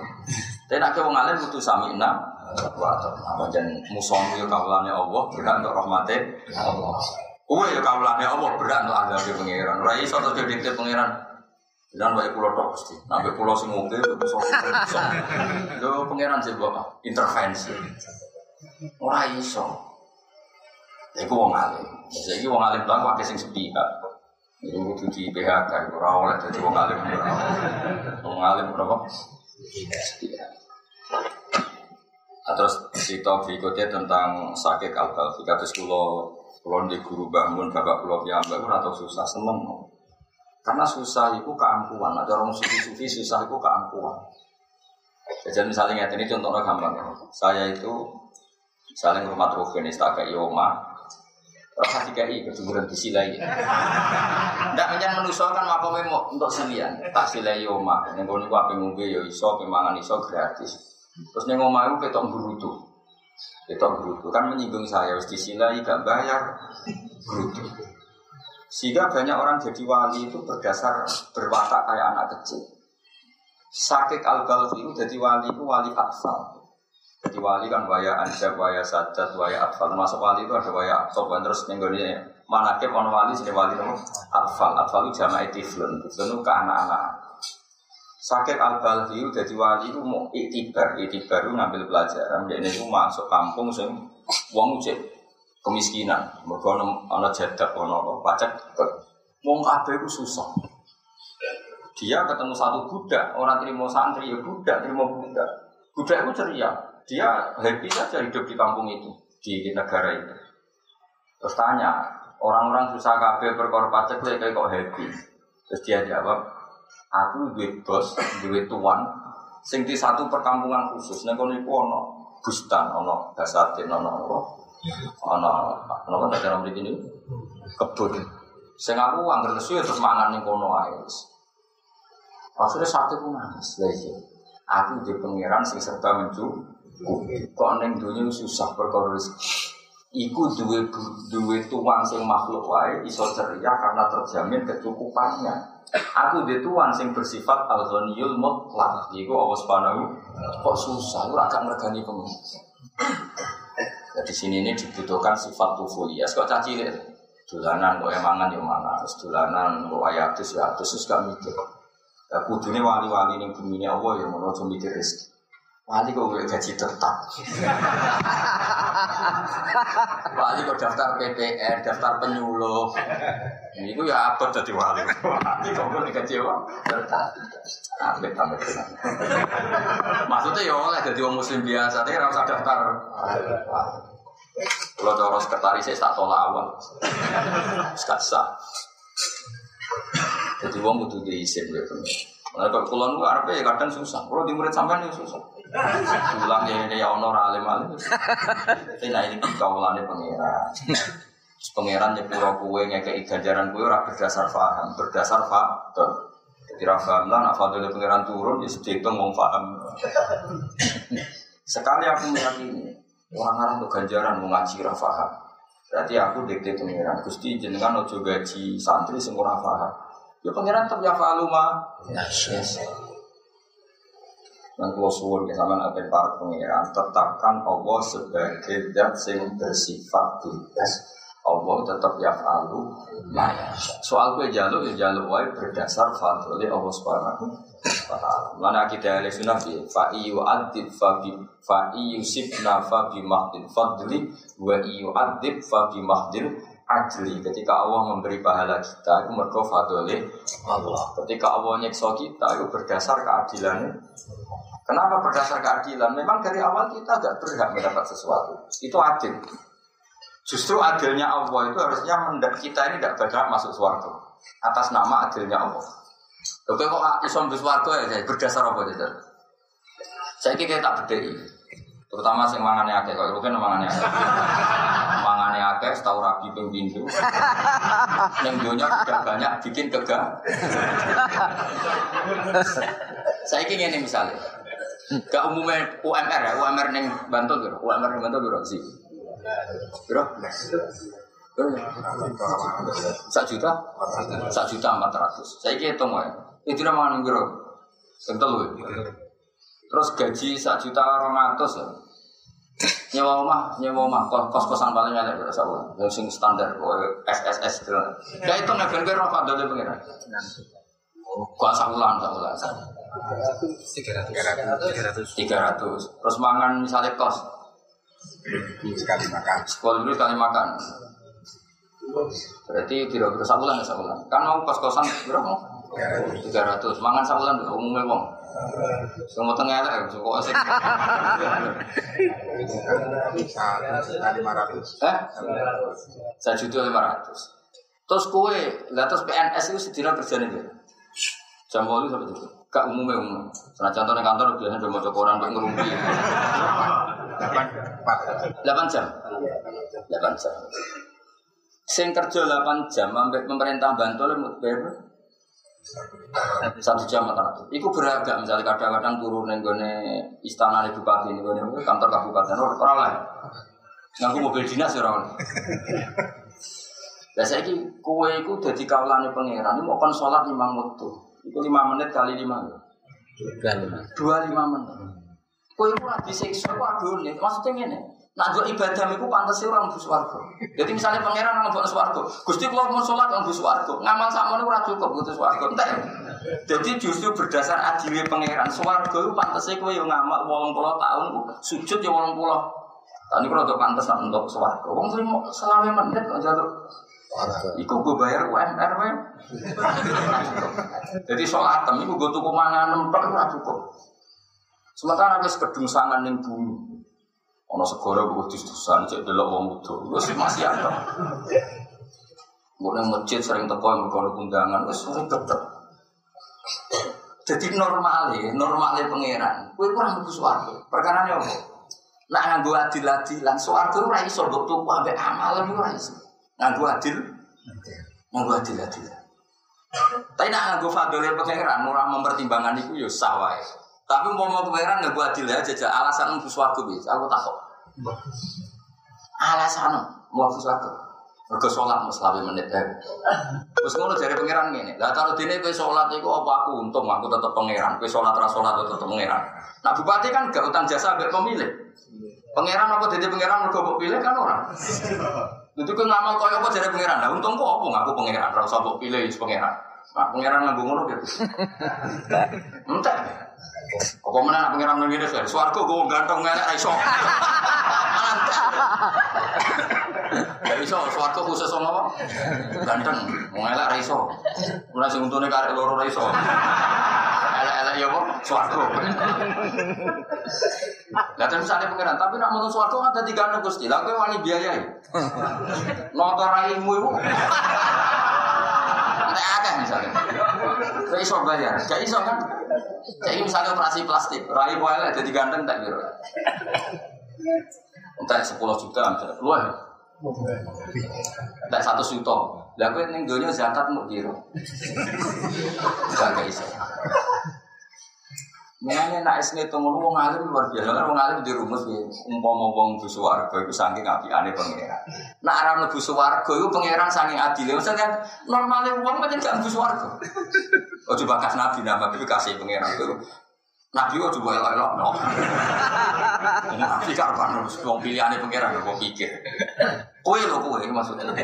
Tapi nak kau ngalir butuh samina, wato. Apa jen musom itu kawalannya Allah, berat untuk rahmatnya Allah. Kue ya kawalannya Allah, berat untuk di pangeran. Rai satu jadi pangeran. Dan baik pulau tok pasti, nabi pulau oke, musom musom. Lo pangeran sih bapak intervensi. Ora iso. Iku wong alim. Saiki wong alim bilang pakai sing sepihak. Iku kudu di PHK, ora oleh dadi wong alim. Wong alim berapa? Sepihak. Nah, terus cerita berikutnya tentang sakit alkal. Jika terus kulo kulo di guru bangun bapak kulo piyambak ora tau susah seneng. Karena susah itu keampuan. Ada orang sufi-sufi susah itu keampuan. Jadi misalnya ini contohnya gampang. Saya itu misalnya rumah Rogen istaka Ioma, Rasa dikai kejuburan disilai. Tidak menyan menusokan makom mau untuk silian. Tak silai oma. Yang kau niku apa ngombe yo iso, pemangan iso gratis. Terus neng oma itu ketok berutu. Ketok berutu kan menyinggung saya. Harus disilai gak bayar berutu. Sehingga banyak orang jadi wali itu berdasar berwatak kayak anak kecil. Sakit al-Balfi itu jadi wali itu wali atfal. Jadi wali kan waya anjab, waya sadat, waya atfal. Masuk wali itu ada waya atfal, terus nenggone mana ke ono wali sini wali itu atfal. Atfal itu jamaah tiflun, tiflun itu ke anak-anak. Sakit al balhi jadi wali itu mau itibar, itibar itu ngambil pelajaran. Jadi itu masuk kampung sing wong cek kemiskinan. Mereka ono jadak, ono pajak. Wong kabeh itu susah. Dia ketemu satu budak, orang terima santri ya budak, terima budak. Budak itu ceria, dia happy saja hidup di kampung itu, di, negara itu. Terus tanya, orang-orang susah kabeh perkara pajak kayak kok happy. Terus dia jawab, aku duit bos, duit tuan, sing di satu perkampungan khusus. Nek kono iku ana bustan, ana dasatin, ana apa? Ana apa cara mriki ini? Kebun. Sing aku anggar lesu ya terus mangan ning kono ae. Maksudnya satu pun nangis, lha Aku di pangeran sing serba mencu Kok neng dunia susah perkara. Iku duwe duwe tuan sing makhluk wae iso ceria karena terjamin kecukupannya. Aku di tuan sing bersifat al-ghaniyul mutlaq. Iku Allah Subhanahu kok susah lu agak ngergani pengen. Jadi sini ini dibutuhkan sifat tufulias. Kok caci dolanan kok emangan ya mana, dolanan kok ayatus ya atus gak mikir. Ya kudune wali-wali ning bumi Allah ya ngono mikir rezeki. Wali kok gue gaji tetap. wali kok daftar PPR, daftar penyuluh. Ini gue ya apa jadi wali. Wali kok gue gaji? Tetap. Ambil tambah Maksudnya ya oleh jadi orang muslim biasa, tapi rasa daftar. Kalau cara sekretaris saya tak tolak awal. Gak sah. Jadi uang butuh diisin gitu. Nah, kalau kulon itu arpe ya kadang susah. Kalau di murid sampean ya susah. Pulang ya ini ya honor alim alim. Tapi nah ini kaulane pangeran. Pangeran nyepuro kue ngekei ganjaran kue ora berdasar paham, berdasar faktor. Jadi paham lah, nak fadil pangeran turun, ya seditung mau paham. Sekali aku meyakini orang-orang untuk ganjaran mau ngaji paham. Berarti aku dikte pangeran. Gusti jenengan ojo gaji santri semua paham. Ya pangeran tetap ya faluma. Yes. Dan kalau suwun ke sama nabi para pangeran tetapkan Allah sebagai zat yang bersifat bebas. Allah tetap ya falu maya. Soal gue jaluk ya jaluk wae berdasar fadli Allah subhanahu wa taala. Mana kita ahli sunnah di fa iyu adib fa bi fa sibna fa bi mahdil fadli wa iyu adib fa bi mahdil adli ketika Allah memberi pahala kita itu mergo fadli Allah. Ketika Allah nyekso kita itu berdasar keadilan. Kenapa berdasar keadilan? Memang dari awal kita tidak berhak mendapat sesuatu. Itu adil. Justru adilnya Allah itu harusnya mendak kita ini tidak berhak masuk suarga atas nama adilnya Allah. Oke kok isom suarga ya berdasar apa saja saya kira tak berdiri terutama sing mangane akeh kok mungkin mangane <laughs> akeh setahu rabi ping pintu <laughs> ning donya tidak banyak bikin kegah <laughs> saya ingin ini misalnya gak umumnya UMR ya UMR neng Bantul gitu UMR neng Bantul gitu sih Bro Sak juta? Sak juta empat ratus. Saya hitung ya. Itu nama biro. Kental lu. Terus gaji sak juta orang ratus ya. Nyewa rumah, nyewa rumah, kos kos kosan paling elek berasa bulan. Yang sing standar, SSS itu. Ya itu nggak ben kira apa dari pengiran. Gua sakulan, sakulan. Tiga ratus. Terus mangan misalnya kos. sekali makan. Sekolah dulu sekali makan. Berarti kira-kira ya sakulan. Kan mau kos kosan berapa? Tiga ratus. Mangan sakulan umumnya wong. Semua tengah elek, semua asik. Lima ratus. Saya juta lima ratus. Terus kue, lah terus PNS itu sedina kerja nih Jam bolu sampai itu. Gak umumnya umum. Karena contohnya kantor biasanya udah mau koran untuk ngerumpi. Delapan empat. 8 jam. 8 jam. Sing kerja 8 jam sampai pemerintah bantu bayar satu jam atau. Iku beragam misalnya kadang-kadang turun yang gue istana nih bupati gue kantor kabupaten orang lain. Nganggu mobil dinas ya orang. Biasa ini kue itu jadi kawalannya pangeran. Ini mau kon sholat lima waktu. Itu lima menit kali lima. Dua lima menit. Kue itu lagi seksual, waduh nih. Maksudnya ini. Nah, jo ibadah itu pantas orang warga. Jadi misalnya pangeran orang bus warga, gusti kalau mau sholat orang bus warga, ngamal sama ini orang cukup butuh warga. Entah. Jadi justru berdasar adilnya pangeran, warga itu pantasnya kue yang ngamal wolong puluh tahun, sujud ya wolong puluh. Tadi kalau untuk pantas untuk warga, wong terima selama menit kok jatuh. Iku gue bayar UMR. Jadi sholat tem, iku gue tuku mangan nempak itu cukup. Sementara wis kedung sangan ning bumi. Ono segoro gue dis-disan cek delok wong wudu. Wis masih ada. Gue nang masjid sering teko berkono undangan wis sering tetep. Jadi normal ya, normal ya pangeran. Kue kurang butuh suarga. Perkara apa? Nak nganggo adil-adilan, suarga ora iso mbok tuku ambek amal ora iso. Nganggo adil, nganggo adil-adilan. Tapi nak nganggo fadole pangeran ora mempertimbangkan iku ya sah wae. Tapi mau mau pangeran nganggo adil aja aja alasan mlebu swarga bisa. Aku takut. Alasan mau mlebu swarga. Mergo sholat mau selawe menit ae. Terus ngono jare pangeran ngene. Lah kalau dene kowe sholat iku apa aku untung aku tetep pangeran. Kowe sholat ra sholat tetep pangeran. Nah bupati kan gak utang jasa ambek pemilih. Pangeran apa jadi pangeran mergo mbok pilih kan orang. Itu kan ngamal koyo apa jadi pangeran. Lah untung kok apa ngaku pangeran ra usah mbok pilih pangeran. Nah, pangeran nganggo ngono gitu. <laughs> Entek. Apa mana nak pangeran ngene wis swarga gue ganteng ngelek ra iso. Gak iso, khusus sama apa? Ganteng, mau ngelek ra iso. Ora sing untune karek loro ra iso. Elek-elek ya apa? Swarga. Lah terus misalnya pangeran, tapi nak mau swarga kan dadi ganteng Gusti. Lah kowe wani biayai. Noto raimu iku. Nek akeh misalnya. Gak iso bayar, gak iso kan? Jadi misalnya operasi plastik, rai boleh jadi ganteng tak kira. Entah 10 juta misalnya, luar. Entah satu juta. Kowe ning donya zakat mau kira. Gak iso. Mengenai nak esne itu ngono wong alim luar biasa. Kan wong alim di rumus ya umpama wong mlebu swarga iku saking apikane pangeran. Nak ora mlebu swarga iku pangeran saking adile. Maksudnya normale wong pancen gak mlebu swarga. Oh coba kas nabi nama tapi kasih pangeran itu. Nabi kok coba elok-elok no. Nabi karuan wong pilihane pangeran kok pikir. Kowe lho kowe maksudnya.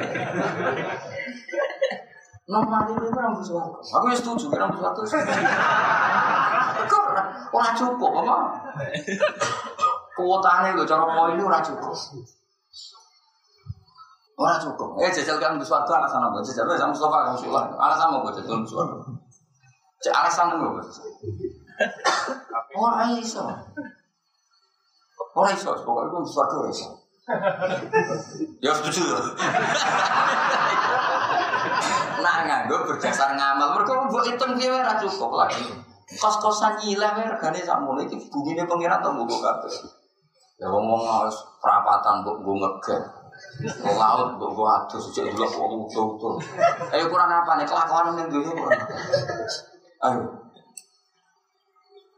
Normal itu orang bersuara. Aku ya setuju, orang bersuara itu. Kok orang cukup, apa? Kuotanya itu cara poin itu orang cukup. Orang cukup. Eh jajal kan bersuara itu alasan apa? Jajal sama Mustafa kamu sulah. Alasan apa jajal bersuara? Cek alasan apa? Orang iso. Orang iso. Pokoknya itu itu iso. Ya setuju. Nah nganggo berdasar ngamal. Mereka mbok hitung piye ora cukup lagi. Kos-kosan nyileh wae regane sakmono iki bumine pangeran to mbok kabeh. Ya ngomong harus perapatan mbok nggo ngegen. Laut mbok nggo adus sejak dulu kok utuh-utuh. Ayo kurang apa nih kelakuan ning dunya kurang. Ayo.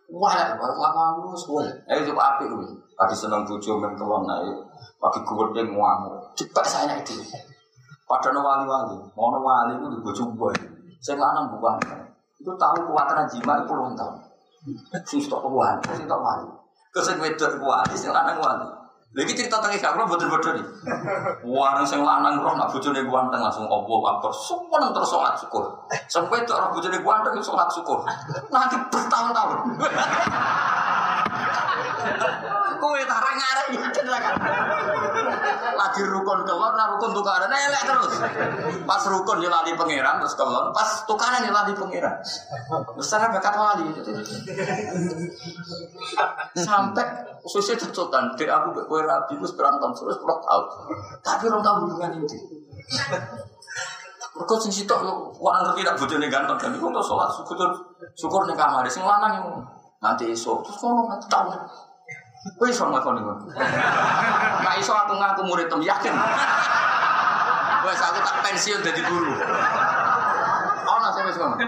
Wah, kelakuan lu semua. Ayo coba lu. Lagi seneng bojo men kelon ayo. Pagi gue deng ngamuk. Cepat saya itu. Padahal wali-wali, mau wali itu di bojo boy. Saya lanang bukan. Itu tahu kuatan jima itu puluhan tahun. Sing stok wali, sing tok wali. Kesek wedok wali, sing lanang wali. Lagi cerita tentang Isya, kalau betul-betul nih. Warang sing lanang roh nak bojone ganteng langsung opo akbar. Sumpah terus sholat syukur. Sampai itu orang bojone ganteng sholat syukur. Nanti bertahun-tahun. Kowe tarik ngarep yakin lah kan. Lagi rukun kelon, nah rukun tukaran elek terus. Pas rukun ya lali pangeran terus kelon, pas tukaran ya lali pangeran. Besar bakat wali. Sampai ususnya cecotan, dek aku mbek kowe rabi wis berantem terus puluh tahun. Tapi orang tahu hubungan ini. Mergo sing sitok yo ora ngerti nak bojone ganteng dan iku terus salat syukur syukur ning kamar sing lanang yo nanti esuk terus ngono nanti tahun. Kowe iso ngakoni ngono. Nah iso aku ngaku murid tem yakin. Wes aku tak pensiun jadi guru. Oh, saya wis ngono.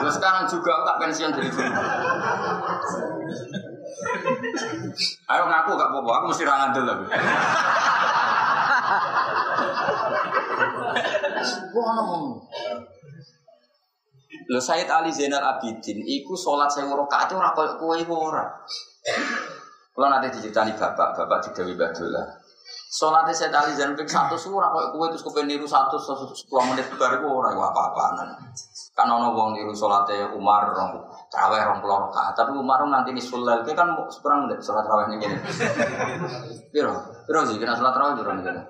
Terus sekarang juga aku tak pensiun jadi guru. Ayo ngaku gak apa-apa, aku mesti rangan dulu. Wah, ngomong. Lho Said Ali Zainal Abidin iku salat sewu rakaat ora koyo kowe iku ora. Kula nanti diceritani bapak, bapak di Dewi Badullah. Salat Said Ali Zainal ping 100 ora koyo kowe terus kepen niru 100 10 menit bar iku ora iku apa-apaan. Kan ana wong niru salate Umar rong traweh rong puluh rakaat, tapi Umar nanti nisful lail Ki kan seperang menit salat traweh ning kene. Piro? Piro sih kena salat traweh ning kene?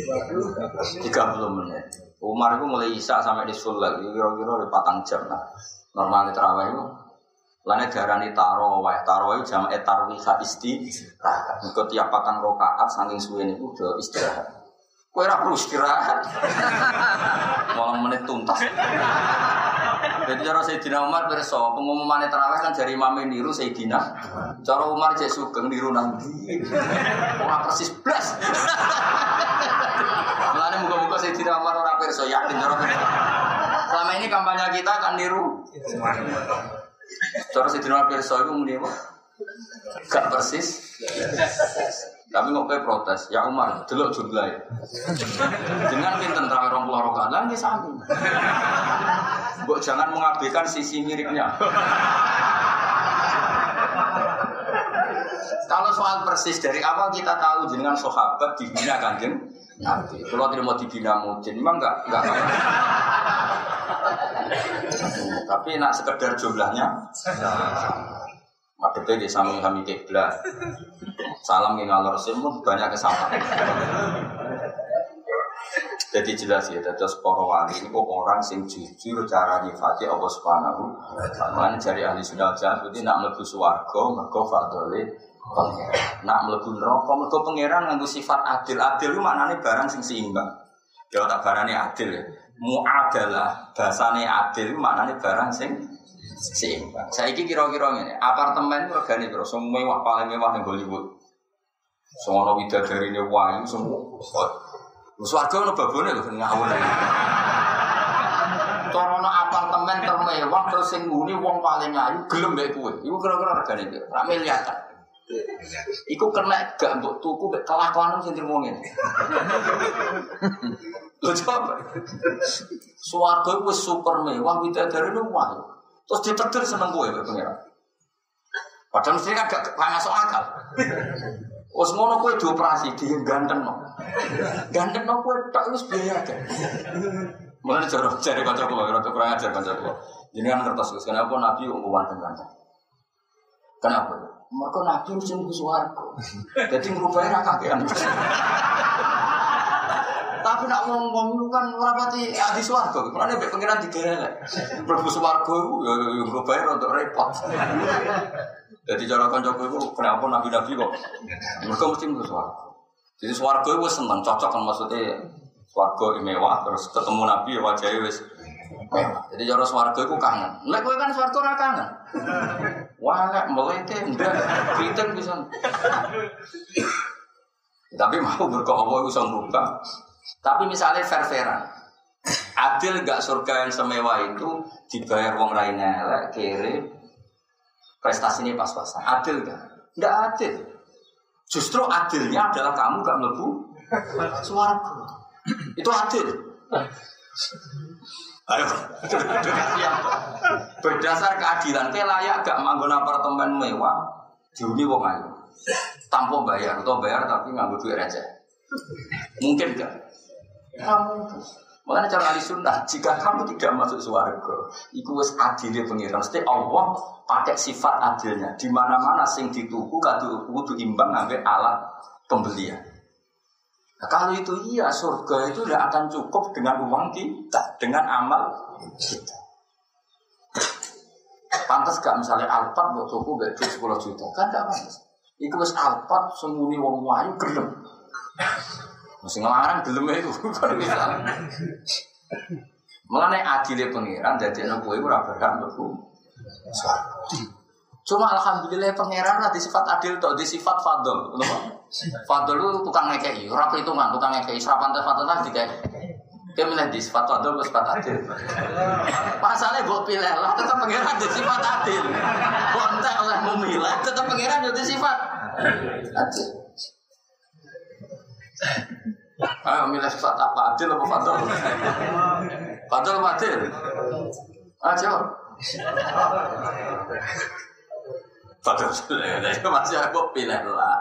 30 menit. Umar itu mulai isak sampai di sulat, kira-kira di patang jam lah. Normalnya terawih itu, lainnya darani tarawih, tarawih jam etarwi isti, istirahat. Ikut tiap patang rokaat, saking suwe ini udah istirahat. Kue ra perlu istirahat, <laughs> malam menit tuntas. Jadi cara Sayyidina Umar berso, pengumuman terawih kan dari imam niru Sayyidina. Cara Umar cek sugeng niru nanti. Wah persis blas. Mulane muga-muga Sayyidina Umar ora pirsa yakin cara Selama ini kampanye kita kan niru. Cara Sayyidina Umar pirsa itu muni apa? Gak persis. Tapi nggak kayak protes, ya Umar, delok jumlah ya. Dengan pinten terawih rong puluh rokaat, lah nggih sami. Mbok jangan mengabaikan sisi miripnya. Kalau soal persis dari awal kita tahu jenengan sahabat dibina kanjeng Nabi. Kalau tidak mau dibina mungkin memang enggak enggak. Tapi nak sekedar jumlahnya. Madepnya di samping kami kiblat. Salam yang ngalor banyak kesamaan. Jadi jelas ya, terus para wali ini kok orang sing jujur cara nyifati Allah Subhanahu wa taala. Dari ahli sunnah jahil itu nak mlebu swarga mergo fadhole. Nak mlebu neraka mergo pangeran nganggo sifat adil. Adil itu maknanya barang sing seimbang. Ya tak barane adil ya. Muadalah bahasane adil itu maknanya barang sing seimbang. Saya kira-kira ini apartemen itu regane piro? Semua mewah paling mewah ning Hollywood. Semua widadari ini wahyu semua. Swarga ono babone lho ngawur. Corono apartemen termewah terus sing nguni wong paling ayu gelem mbek kowe. Iku kira-kira regane piro? Ra miliaran. Iku kena gak mbok tuku mbek kelakuan sing terimo ngene. Lho coba. Swarga wis super mewah widadari ini wahyu. Terus ditetir seneng kowe mbek pangeran. Padahal mesti kan gak masuk akal. Wes ngono kowe dioperasi di ganteng no. Ganteng no kowe tak wis biaya kan. Mulane cara cari kanca kula ora kurang ajar kanca kula. Jenengan ngertos Gus, kenapa Nabi kok ganteng? Kenapa? Mereka Nabi mesti nunggu swarga. Jadi ngerubah ra kakean. Tapi nak ngomong itu kan ora pati di swarga. Mulane mek pengiran digerelek. Mlebu swarga iku ya ya ngerubah untuk repot. Jadi cara kanca itu kenapa nabi-nabi kok mereka mesti nunggu swarga. Jadi swarga itu seneng cocok kan maksudnya swarga mewah terus ketemu nabi ya wajahnya wis. Jadi cara swarga itu kangen. Lek kowe kan swarga ora kangen. Wah, lek melete ndak pinten bisa. Tapi mau berkowo itu bisa merubah. Tapi misalnya fair-fairan. Adil gak surga yang semewah itu dibayar wong lainnya elek kiri prestasinya pas-pasan. Adil gak? Nggak adil. Justru adilnya adalah kamu gak melebu suaraku. Itu adil. Ayo, berdasar keadilan, kayak layak gak manggon apartemen mewah, dihuni wong ayu, tanpa bayar atau bayar tapi nganggo duit receh. Mungkin gak? Kamu Makanya cara ahli sunnah, jika kamu tidak masuk surga, itu adilnya pengiran. Mesti Allah pakai sifat adilnya. Di mana mana sing dituku kadu kudu imbang ngambil alat pembelian. Nah, kalau itu iya, surga itu tidak akan cukup dengan uang kita, dengan amal kita. Pantas gak misalnya Alphard buat tuku gak 10 juta, kan gak pantas. Itu wis Alphard sembunyi wong wayu gelem. Mesti ngelarang gelem itu kan bisa. Mulane adile pangeran dadi ana kowe ora berhak mlebu Cuma alhamdulillah pangeran ora sifat adil tok, di sifat fadl. Fadl itu tukang ngekei, ora perhitungan, tukang ngekei, serapan teh fadl lah dikai. Dia milih di sifat fadl sifat adil. Pasalnya buat pilih lah, tetap pangeran di sifat adil. Kontek oleh memilih, tetap pangeran di sifat adil. Ayo milih sifat apa adil apa fadl? Fadl apa adil? Ayo. Fadl itu masih aku pilih lah.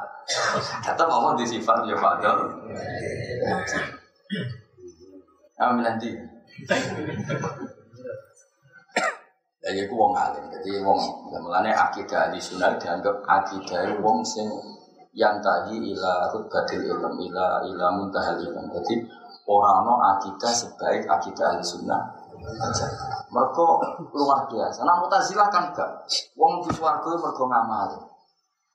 Kata ngomong di sifat ya Fadl. Ayo milih di. Ya itu wong alim, jadi wong mulane akidah di sunnah dianggap akidah wong sing yang tadi ila rutbatil ilm ila ila muntahal ilm. Jadi orang no akidah sebaik akidah ahli sunnah. Aja. Mereka luar biasa. Nah mutazilah kan gak wong di suarga mereka ngamal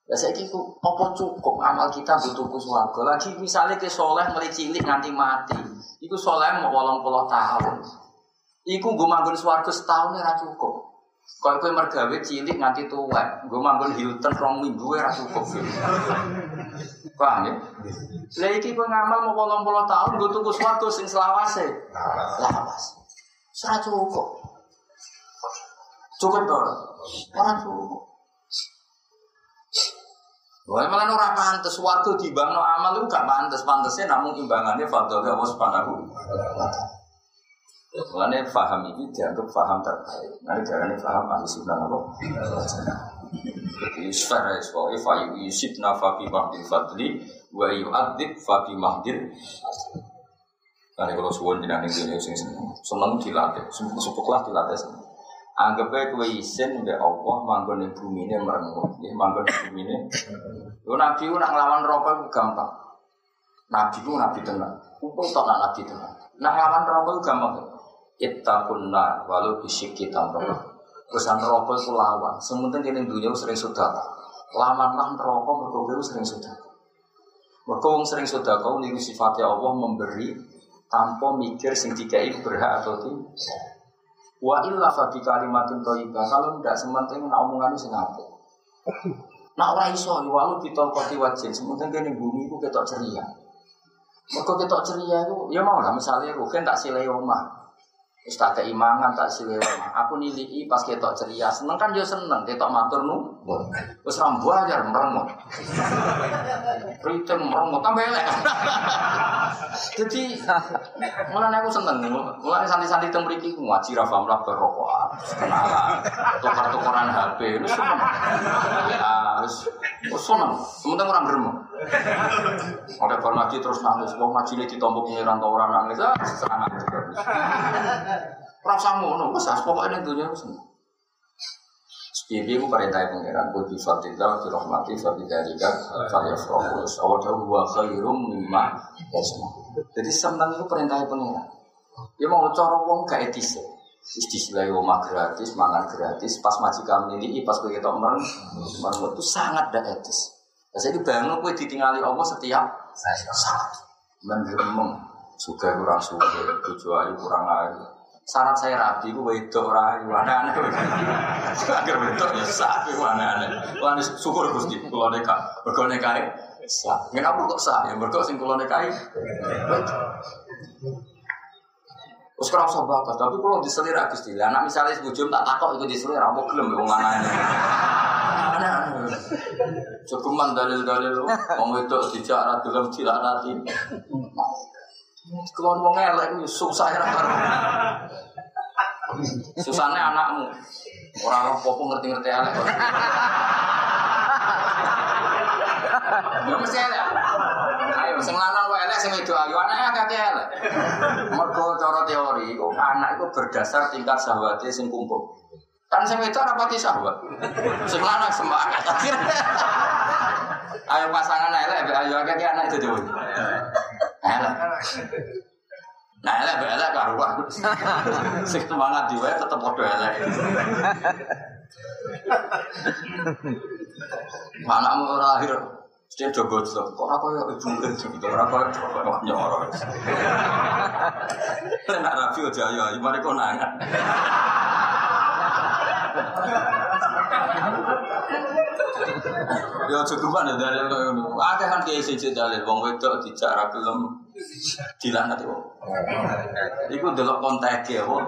ya saya kira apa cukup amal kita butuh ke suarga lagi misalnya ke soleh mulai cilik nganti mati. Itu soleh mau wolong puluh tahun. Iku gue manggon suarga setahun ya cukup kalau kue mergawe cilik nganti tua, gue manggon Hilton rong minggu ya cukup. Paham ya? Lah iki gue ngamal mau bolong puluh tahun, gue tunggu suatu sing selawase. Lawas. Serah cukup. Cukup dong. Orang cukup. Wah, malah ora pantes warga dibangno amal itu gak pantes, pantesnya namun imbangannya fadl Allah Subhanahu wa. Mengenai faham ini dianggap faham terbaik. Nanti jangan faham ahli sunnah apa? Jadi secara pokoknya fayu yusibna fabi mahdil fadli wa yu'adzib fabi mahdil Nanti kalau suwon jenang ini dunia sing seneng, seneng dilatih, sepuklah dilatih seneng. Anggap aja kue isin mbak Allah manggon yang bumi ini merengut, ya manggon yang bumi ini. Lu nabi itu nak rokok itu gampang. Nabi itu nabi tenang, kumpul tak nabi tenang. Ngelawan rokok itu gampang. Ittaqun nar walau bisyikki tamrah. Pesan rokok itu lawan. Sementara kini dunia sering sudah. Lawanlah rokok mergo kowe sering sudah. Mergo wong sering sudah kau niru sifatnya Allah memberi tanpa mikir sing dikai berhak atau tidak. Wa illa fa bi kalimatin thayyibah. Kalau tidak sementing nak omongan sing apik. Nak ora iso walau ditolkoti wajin. Sementing kene bumi itu ketok ceria. Mergo ketok ceria itu ya mau lah misalnya rugen tak silai omah. Wis tak keimangan tak silewa. Aku nilai pas ketok ceria. Seneng kan dia seneng ketok matur nu. Wis rambu aja merengut. Ritem merengut tambah elek. Jadi mulane aku seneng. Mulane santai-santai teng mriki ku ngaji ra paham lah. Kenalan. Tukar-tukaran HP. Ya wis wis seneng. Sementara orang gremeng. Ada bar ngaji terus nangis. Ngaji ini ditombok pengiran tau orang nangis. Ah, serangan. Rasa ngono, wis pokoknya ning dunya wis. Piye ku perintah pangeran kudu fadillah fi rahmati fa bidzalika falyafrahu. Awal jauh wa khairum mimma yasma. Jadi seneng itu perintah pangeran. Ya mau cara wong gak etis. Istilah omah gratis, mangan gratis, pas majikan ini, pas kowe ketok mereng, mereng itu sangat tidak etis. Saya dibangun kowe ditinggali Allah setiap saat. Mengremeng, suka kurang suka, tujuh ayu kurang ayu. Syarat saya rapi, gue wedok ora ayu, aneh-aneh. Agar wedok ya sah, gue aneh-aneh. Wah, syukur gusti, kalau neka, berkau nekai, sah. Kenapa kok sah? Ya berkau sing kalau nekai, Terus kerap bakas, tapi kalau diselir Gusti, anak misalnya sebujum tak takut itu diselir, aku gelem wong lanang. Cukuman dalil-dalil wong wedok dijak ra gelem dilarati. Kelon wong elek ku susah ya. Susahnya anakmu. Orang roh popo ngerti-ngerti elek. Ya mesti elek. Ayo sing lanang elek sing wedok ayo anake elek. Mergo itu berdasar tingkat syahwatnya sing kumpul. Kan sing wedok ora pati syahwat. Sing semangat akhirnya. <laughs> Ayo pasangan elek, ayo akeh anak itu dhewe. Elek. Nah, elek elek karuan. <laughs> Sing semangat diwe tetep padha elek. <laughs> Anakmu lahir Dia jogo jogo, kok apa ya ibu itu, <laughs> ora kok kok nyoro. Nak rapi aja ayo ayo mari konangan. Ya cukup kan dari ngono. Ada kan kiai siji dalil wong wedok dijak ra gelem dilanat wong. Iku delok konteke wong.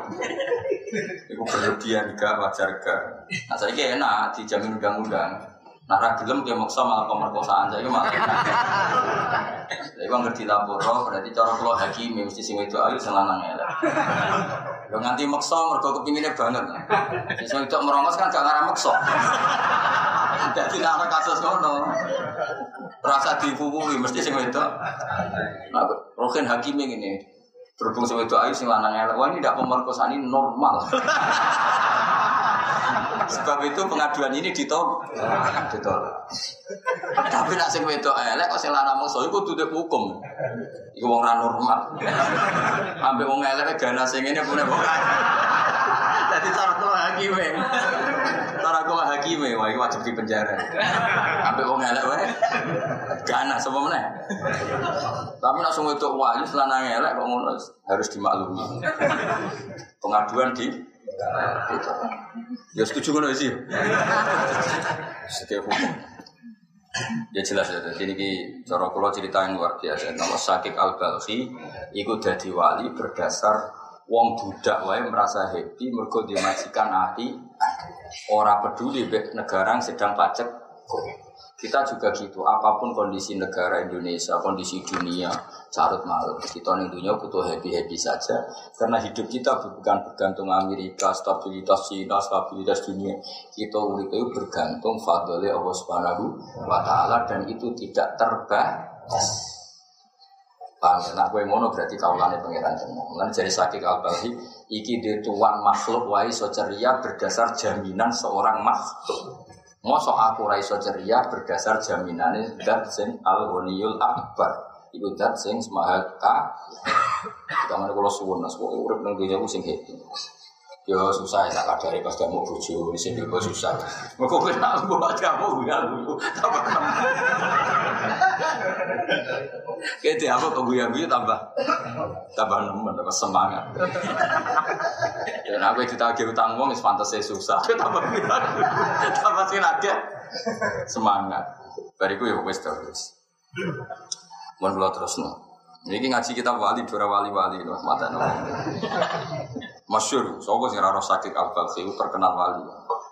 Iku berlebihan gak wajar gak. Nah saiki enak dijamin undang-undang. Nah ra gelem ki maksa malah pemerkosaan saiki malah. Jadi wong ngerti lapor berarti cara kula hakim mesti sing wedok ayu sing lanang elek. Yo nganti maksa mergo kepingine banget. Sing wedok merongos kan gak ngarep maksa. Jadi nak ada kasus ngono. Rasa dipupuhi mesti sing wedok. Nah, Rohin hakim ini berhubung sing wedok ayu sing lanang. Wah ini tidak pemerkosaan ini normal. Sebab itu pengaduan ini ditolak. Ditolak. Tapi nak sing wedok elek kok sing lanang mengso iku tutup hukum. Iku wong ra normal. Ambek wong elek gana sing ngene punya wong. Jadi cara kula hakim Cara kula hakim wah iki wajib di penjara. Ambek wong elek wae. Gana sapa meneh. Tapi nak sing wedok wayu selanang elek kok ngono harus dimaklumi. Pengaduan di Ya setuju ngono sih. Setiap hukum. Ya jelas ya, jadi ini cara kula cerita yang luar biasa. Nama Sakik Al Balhi, ikut jadi wali berdasar wong budak wae merasa happy mergo dimajikan ati ora peduli negara sedang pajak kita juga gitu apa pun kondisi negara Indonesia kondisi dunia carut marut kita nih dunia butuh happy happy saja karena hidup kita bukan bergantung Amerika stabilitas Cina stabilitas dunia kita itu bergantung fadli Allah Subhanahu wa taala dan itu tidak terbatas Paham ya? Nah, gue ngono berarti kaulane pangeran tenan. Lan jadi sakit albalhi iki de tuan makhluk wae so ceria berdasar jaminan seorang makhluk. Mosok aku ra iso ceria berdasar jaminane zat sing al-ghaniyul akbar. Iku zat sing maha ka. Kamane kula suwun nas kok urip nang dunya sing happy. Yo susah ya tak kadari pas bojo di sini kok susah. Kok kowe nak mbok aja mau ya aku. Kete apa kok gue gue tambah tambah nemen tambah semangat. Dan aku ditagih utang wong wis pantes susah. <laughs> Tambah tambah sing lagi semangat. Bariku ya wis terus. Mun kula terusno. Ini ngaji kita wali, dua wali-wali loh, mata nopo. Masyur, soalnya sih raro sakit al balsi itu terkenal wali.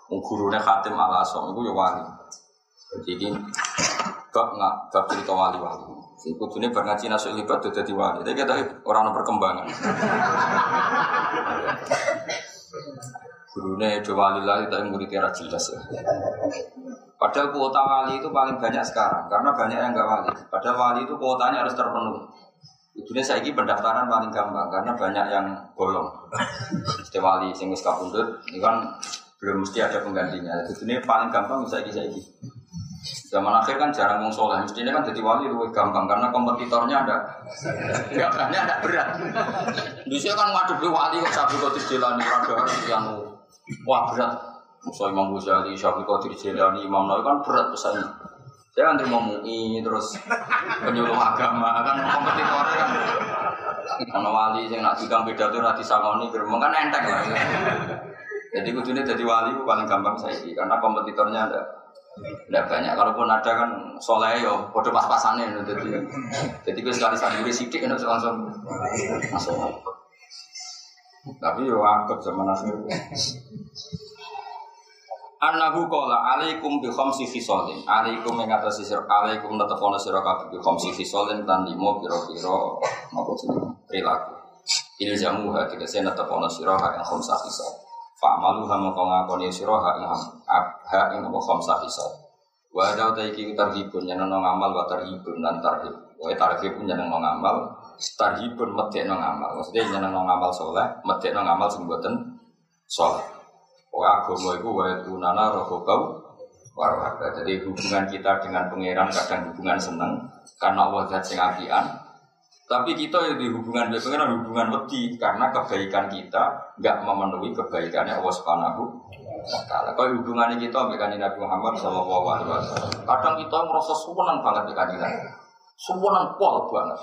Gurunya Khatim al Asom itu ya wali. Jadi ini bab nggak bab cerita wali-wali. Iku dunia berngaji nasuk libat tuh jadi wali. Tapi kita orang perkembangan. Gurunya dua wali lagi tapi muridnya jelas ya. Padahal kuota wali itu paling banyak sekarang karena banyak yang nggak wali. Padahal wali itu kuotanya harus terpenuhi. Itu saya ini pendaftaran paling gampang karena banyak yang bolong. Setiap wali sing wis kapundhut ini kan belum mesti ada penggantinya. Ini paling gampang saya ini saya ini. Zaman akhir kan jarang wong soleh, mestinya kan jadi wali lebih gampang karena kompetitornya ada, gerakannya ada berat. Bisa kan ngadepi wali kok sabu kok dijelani rada yang wah berat. Musa Imam Ghazali, Syafi'i Qadir Jilani, Imam Nawawi kan berat pesannya. Saya kan terima MUI terus penyuluh agama kan kompetitornya kan ono wali yang nak digang beda tuh nanti sangoni gerbong kan enteng lah. Jadi kudunya jadi wali paling gampang saya sih karena kompetitornya ada tidak banyak. Kalaupun ada kan soleh yo bodoh pas-pasannya jadi jadi gue sekali sanduri sidik kan langsung masuk. Tapi yo angkat zaman akhir. Annahu qala alaikum bi khamsi fisalin. Alaikum ing atas sira alaikum netepono sira kabeh bi khamsi fisalin lan limo pira-pira napa jenenge? perilaku. Ini jamu hati kesen tetap ono siroha yang khomsah hisab. Fa'malu hama kau ngakoni siroha yang ha yang apa khomsah hisab. Wa ada tarhibun nong amal wa tarhibun dan tarhib. Wa tarhibun yang nong amal tarhibun medek nong amal. Maksudnya yang nong amal soleh medek nong amal sing boten soleh. Wa agama iku wa tunana rohobau warwada. Jadi hubungan kita dengan pangeran kadang hubungan seneng karena Allah zat sing apian. Tapi kita ya di hubungan dengan pangeran hubungan wedi karena kebaikan kita nggak memenuhi kebaikannya Allah Subhanahu wa. Kalau hubungannya kita dengan Nabi Muhammad sallallahu alaihi wasallam. Kadang kita merasa senang banget di kanjeng Senang pol banget.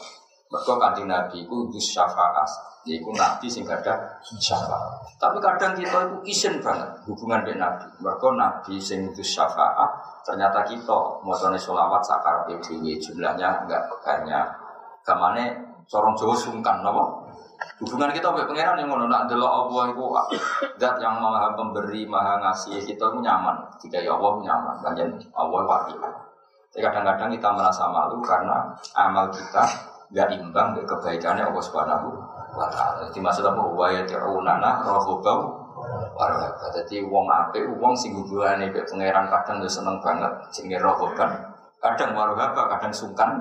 Mereka kanjeng Nabi itu dus syafaat. Yaitu Nabi sing ada syafaat. Tapi kadang kita itu isin banget hubungan dengan Nabi. Mereka Nabi sing dus syafaat. Ternyata kita mau sholawat sakar PDW jumlahnya enggak banyak. Kamane sorong Jawa sungkan nopo. Hubungan kita sampai pangeran yang ngono nak delok Allah iku zat yang maha pemberi, maha ngasih kita itu nyaman. Jika ya Allah nyaman, banyak Allah wakil. Tapi kadang-kadang kita merasa malu karena amal kita nggak imbang dengan kebaikannya Allah Subhanahu wa taala. Jadi maksud apa? Wa yati'unana rohobau warahaba. Jadi wong apik, wong sing hubungane mek pangeran kadang yo seneng banget jenenge rohoban. Kadang warahaba, kadang sungkan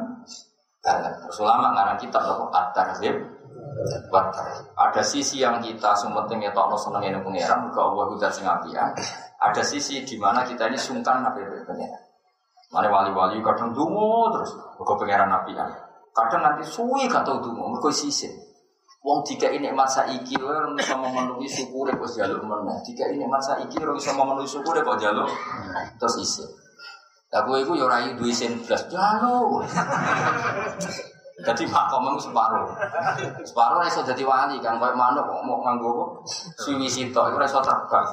banget. Terus ulama kitab apa? At-Tarhib. Ada sisi yang kita sumeting ngetokno seneng ning pangeran, muga Allah udah sing apian. Ada sisi di mana kita ini sungkan nabi pangeran. Mana wali-wali kadang dungo terus, muga pangeran apian. Kadang nanti suwi gak tau dungo, sisin. Wong tiga ini nikmat saiki ora bisa memenuhi syukur kok jaluk meneh. Tiga ini nikmat saiki ora bisa memenuhi syukur kok jaluk terus isin. Lah kowe iku ya ora duwe sen blas jaluk. Jadi makom itu separuh. Separuh iso dadi wali kan koyo manuk kok mau nganggo apa? Suwi sinto iku iso terbang.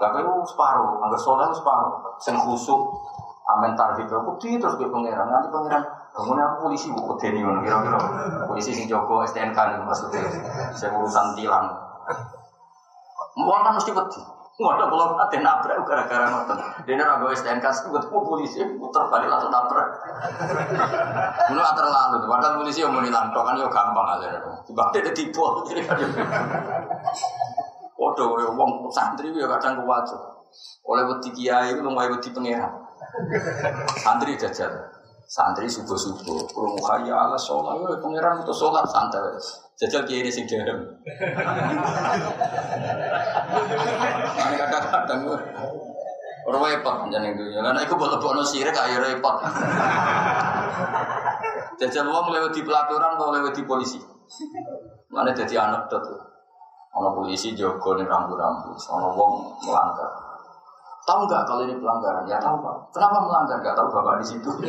Lah kowe separuh, anggo saleh separuh. Sing khusuk amen tarhib aku di terus ke pangeran nanti pangeran bangun aku polisi bu kodeni ngono kira-kira polisi sing jogo STNK nih maksudnya saya urusan tilang mau kan mesti wedi Waduh, kalau ada nabrak gara-gara nonton. Dia nggak gue STNK, sebut polisi putar balik langsung nabrak. Ini nggak terlalu, padahal polisi yang mau nilang, kan yo gampang aja. Tiba dia tipu, jadi Waduh, wong santri ya kadang kuat. Oleh wedi kiai itu lumai wedi pangeran. Santri jajan. Santri subuh-subuh. Kurung kaya ala sholat. Ya pangeran itu sholat santai. Jajal ini sing derem. Ini kadang-kadang repot jangan itu. Karena aku boleh bono sirik ayo repot. Jajal uang lewat di pelaturan atau lewat di polisi. Mana jadi anak tuh. Ono polisi jogo nih rambu-rambu. Ono wong melanggar. Tahu nggak kalau ini pelanggaran? Ya tahu pak. Kenapa melanggar? Gak tahu bapak di situ. <laughs>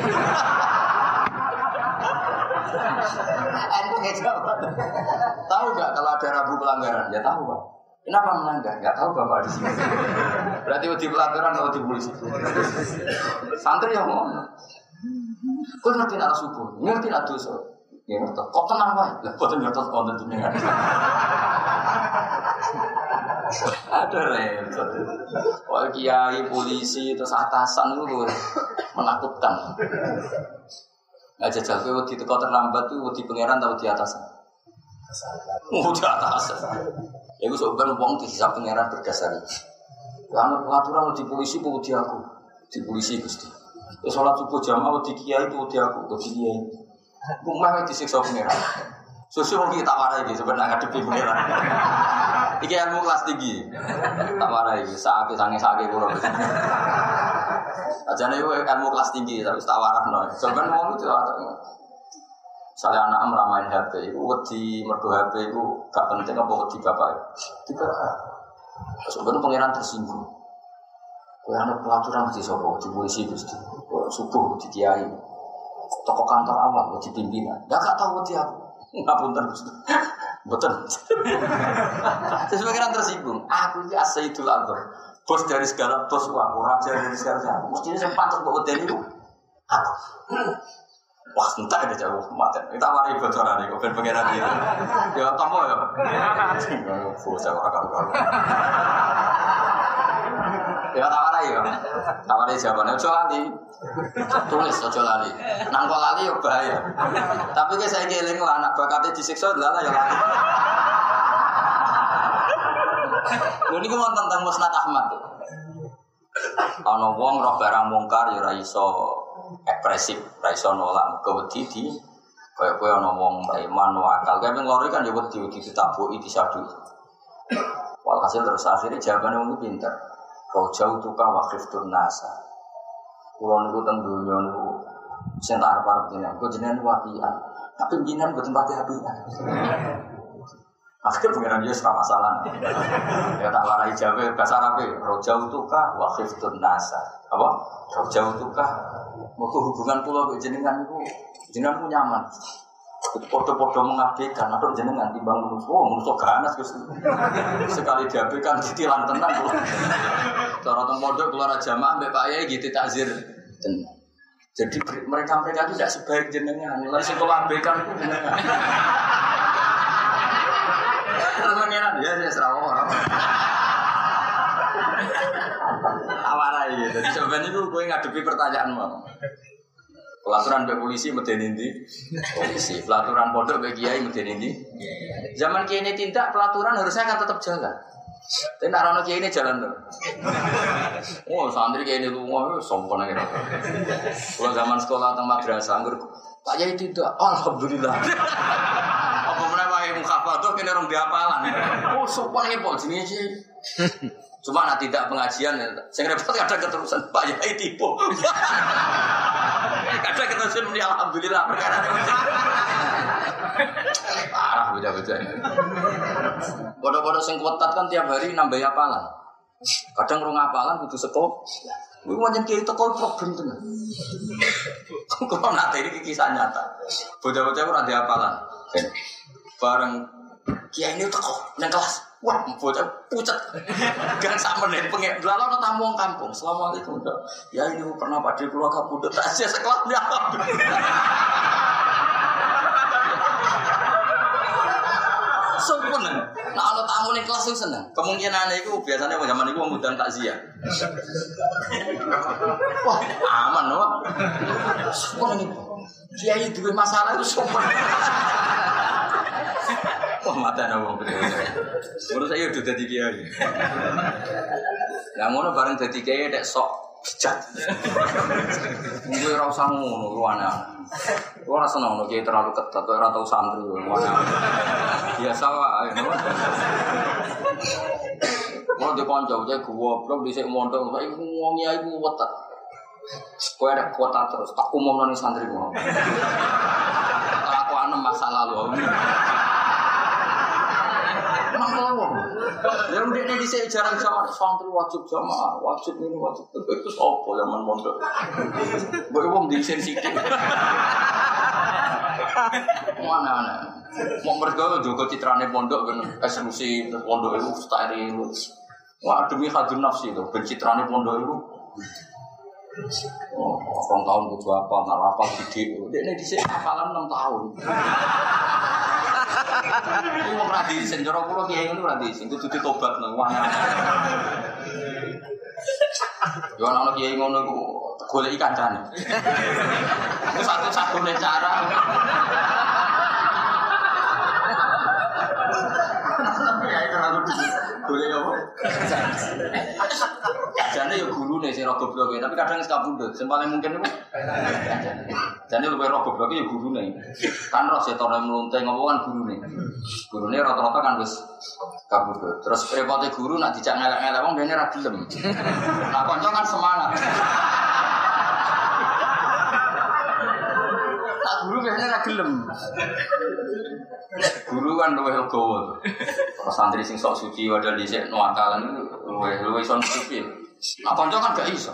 tahu nggak kalau ada rabu pelanggaran? Ya tahu pak. Kenapa melanggar? Gak tahu bapak di sini. Berarti di pelanggaran atau di polisi? Santri yang ngomong. Kau ngerti nak subuh, ngerti nak dosa. Ya ngerti. Kok tenang pak? Lah kok ngerti konten jenengan. Ada repot. Wah kiai, polisi, terus atasan itu menakutkan. Nah jajal kowe wedi teko terlambat tuh wedi pangeran tau di atas. Oh di atas. Ya gue sebenarnya wong dihisap pangeran berdasar itu. Ya anu pengaturan di polisi bu di aku, di polisi gusti. Ya sholat subuh jamaah di kiai itu di aku, di kiai. Rumah disiksa pangeran. Susu mau kita marah gitu sebenarnya ngadepi pangeran. <laughs> Iki ilmu kelas tinggi. Tak marah iki, sakit sange kulo. Aja nih ilmu kelas tinggi tapi tak no. Sebenarnya mau itu. Saya anak meramain HP, itu wedi mergo HP itu gak penting apa wedi bapak. Tidak. Sebenarnya pangeran tersinggung. Kue anak pelaturan di sopo, di polisi gusti, subuh di kiai, toko kantor awal, di pimpinan. Gak tahu wedi aku. Nggak punten gusti. <laughs> Betul. Terus pangeran tersinggung. Aku ini asaidul ador. Bos dari segala bos aku, raja dari segala aku. Mestinya saya pantas buat hotel itu. Aku. Wah, entah ada jauh mati. Kita mari bocoran nih, bukan pangeran dia. Ya, kamu ya. <laughs> Bos saya orang kalau Ya tawarai ya. Tawarai jawabannya ojo lali. Tulis ojo lali. Nang kok lali ya bahaya. Tapi kayak saya keling anak bakatnya disiksa lah ya lali. Lho niku wonten tentang Musnad Ahmad. Ana wong roh barang mungkar ya ora iso ekspresif, ora iso nolak mergo wedi di kaya kaya ana wong preman wakal. Kayak ping loro kan ya wedi ditabuki disadu. Walhasil terus akhirnya jawabannya wong pinter. Kau jauh tuka wakif nasa. Kulo niku teng dunya niku sing tak arep-arep jenengan, kok jenengan wapian. Tapi jenengan mboten pati apian. <laughs> Akhirnya pengiran dia serah masalah. Ya tak warai jabe bahasa Arab roja utuka wa khiftun nasa. Apa? Roja utuka. Mergo hubungan pulau jenengan itu jenengan nyaman. Podo-podo mengabaikan atau jenengan timbang menungso, oh menungso ganas Gus. Sekali diabaikan ditilan tenang. Cara teng pondok keluar jamaah mbek Pak Yai gitu takzir tenang. Jadi mereka-mereka itu tidak sebaik jenengan. Nilai sing abaikan itu jenengan. Pengenan ya saya serawo orang. Awarai gitu. Jadi sebenarnya gue ngadepi pertanyaan mau. Pelaturan be polisi medeni ndi? Polisi. Pelaturan pondok be kiai medeni ndi? Zaman kiai ini tindak pelaturan harusnya kan tetap jalan. Tapi nak rono kiai ini jalan tuh. Oh santri kiai ini lunga, sombong aja. Kalau zaman sekolah atau madrasah, anggur Pak Yai tidak. Alhamdulillah. Apa mana Pak Yai mukhafadah kena orang diapalan. Oh sopan ya Pak sini sih. Cuma nak tidak pengajian ya. Saya repot kadang keterusan Pak Yai tipu. Kadang keterusan muni alhamdulillah perkara Parah beda-beda. Bodoh-bodoh sing kuatat kan tiap hari nambah apalan. Kadang rong apalan sekop. Gue mau kiai teko problem tenan. Kalau nanti ini kisah nyata. Bocah-bocah ora di apalan. Bareng kiai ini teko nang kelas. Wah, bocah pucat. <laughs> Gang sak menit pengen. Lalu ada tamu kampung. Assalamualaikum. Ya ini pernah pada keluar kabudut. Aja sekelas dia. <laughs> Sumpun. Nah, kalau tamu nih kelas itu seneng. Kemungkinan itu biasanya zaman itu mengundang takziah. <laughs> Wah, aman loh. Sumpun ini. Kiai dua masalah itu sumpun. Mata nawa Menurut saya udah jadi kiai. Yang ngono bareng jadi kiai dek sok Jat. Gue ora usah ngono ruwana. Gue ora seneng kiai terlalu ketat, ora tau santri ruwana. Biasa wae. Mau di konco, jadi goblok di sini mondok, saya ngomongnya ibu wetat. Kue ada kuota terus, tak umum nani santri gua. Aku anem masa lalu. Mangkawong. Ya udah nih di sini jarang sama santri wajib jamaah, wajib ini wajib itu itu sopo zaman mondok. Gue wong di sini sih. Mana mana. Mau mereka juga citrane pondok kan eksklusif pondok itu steril. Wah demi hadun nafsi itu pencitrane pondok itu. Oh, tahun butuh apa, nggak apa video. Dia ini di sini enam tahun. Ini mau radi senjoro kulo kiai ini radi sing kudu ditobat nang wong. Yo ana kiai ngono iku golek kancane. Itu satu-satunya cara. Kiai terlalu golek apa? Jane yo gurune sing rogo bloke, tapi kadang wis kabundut. Sing mungkin iku Jane luwih rogo bloke yo gurune. Kan roh setone mlunting ngopo kan gurune. Gurune rata-rata kan wis kabundut. Terus repote guru nak dijak ngelek-ngelek wong dene ra gelem. Nah kanca kan semangat. Tak guru biasanya ra gelem. Guru kan luwih legowo. Kalau santri sing sok suci padahal dhisik nuakalan luwih luwih son suci. Nah, kanca kan gak iso.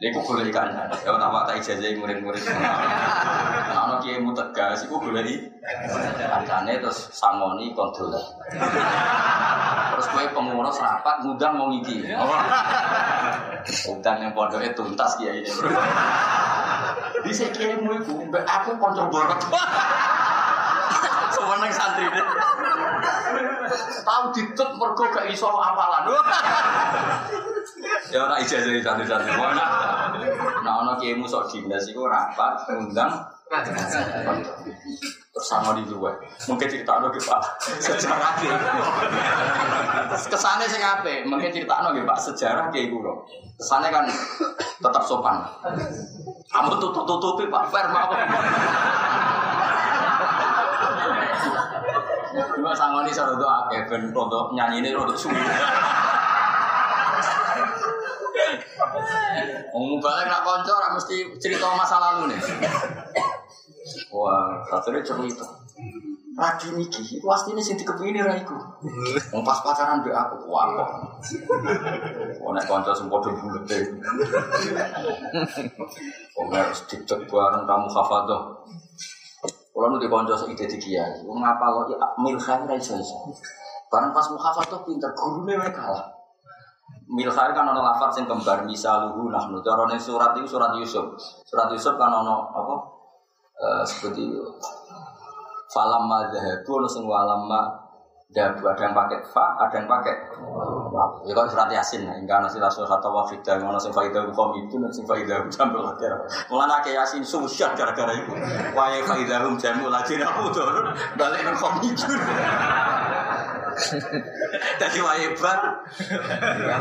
Iku boleh kan. Ya tak tak ijazah murid-murid. Nah, ana kiai mu tegas iku boleh kancane terus sangoni kontrol. Terus kowe pengurus rapat ngundang mau iki. Undang yang pondoknya tuntas kiai ini. Di kiai mu iku mbak aku kontrol borot. Semeneng <laughs> santri deh. Tahu ditut mergo gak iso apalan. Ya ora ijazah santri-santri. Wah, Nah, nah ono kiai sok dinas iku rapat ngundang sama di luar. Mungkin cerita lo Pak sejarah. Terus kesannya sing apik, mungkin cerita lo Pak sejarah kiai kulo. Kesannya kan tetap sopan. Kamu tutup-tutupi Pak Fer apa? Cuma sangoni sarado akeh ben rondo nyanyine rondo suwi. Wong balik nak kanca ora mesti cerita masa lalu nih. Wah, katanya cerita. Ragi niki, itu aslinya sing dikepingin ra iku. Pas pacaran mbek aku, wah kok. Wong nek kanca sing padha bulete. Harus dicek bareng tamu hafadzah. Kalau nu dikonco ide di kiai, wong kok ya ra iso iso. Bareng pas mukhafadzah pinter, gurune wae kalah. Milkhar kan ono lafaz sing kembar misaluhu nahnu. Cara ning surat itu surat Yusuf. Surat Yusuf kan apa? Eh seperti itu. Falam madhabu ono sing walam dabu ada yang pakai fa, ada yang pakai ya kalau surat yasin ya hingga nasi rasul kata wafidah ngono sing faidah hukum itu dan sing faidah jambul akhir mulai nake yasin susah gara-gara itu wahai faidah hum jambul akhir aku tuh balik nang hukum itu Tadi wae bar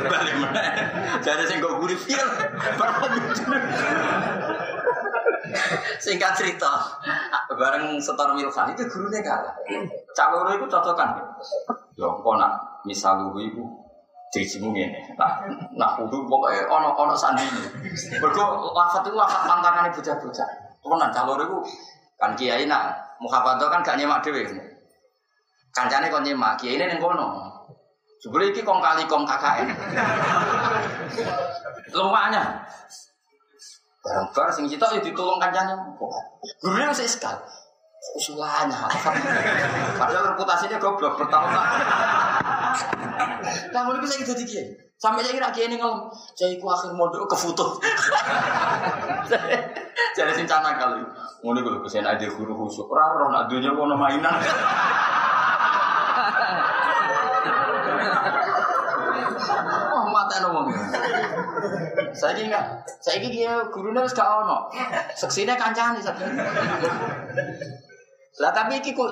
balik mana? Jadi sing kok gurih fil bar itu. Singkat cerita, bareng setor Milkan itu gurunya kalah. Caloro itu cocokan. Ya, kok nak misal lu itu dirimu ngene. Nah, nah kudu pokoknya ono ono sandi. Mergo lafat itu lafat mantanane bocah-bocah. Tenan caloro itu kan kiai nak mukhafadzah kan gak nyemak dhewe. Kancane kon nyemak, kiai ini ning kono. Jebule iki kong kali kong KKN. Lumaknya. Barang-barang sing kita ya ditolong kancane. Gurunya masih sekal. Usulannya. Padahal reputasinya goblok bertahun-tahun. Kamu bisa gitu dikit. Sampai saya kira kiai ngelem. Saya iku akhir modal ke foto. Jadi sing cana kali. Ngono iku lho pesen aja guru khusuk. Ora ora nak dunya kono mainan. Saya ini enggak, saya ini dia gurunya wis gak ono. Seksine kancane saja. Lah tapi iki kok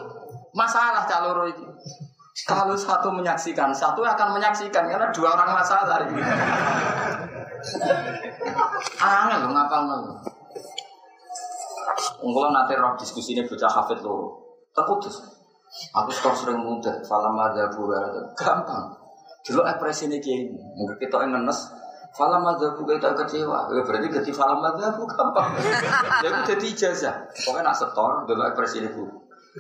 masalah caloro iki. Kalau satu menyaksikan, satu akan menyaksikan karena dua orang masalah ini. Angel lho ngapal lho. Unggulan nanti roh diskusi ini bocah hafid lho. Terputus. Aku setor sering mudah, falam ada gampang. Dulu ekspresi ini ini, mungkin kita yang ngenes, falam ada kita kecewa, ya berarti ganti falam ada gampang. <laughs> Ya itu jadi ijazah. Pokoknya nak setor, dulu ekspresi ini bu.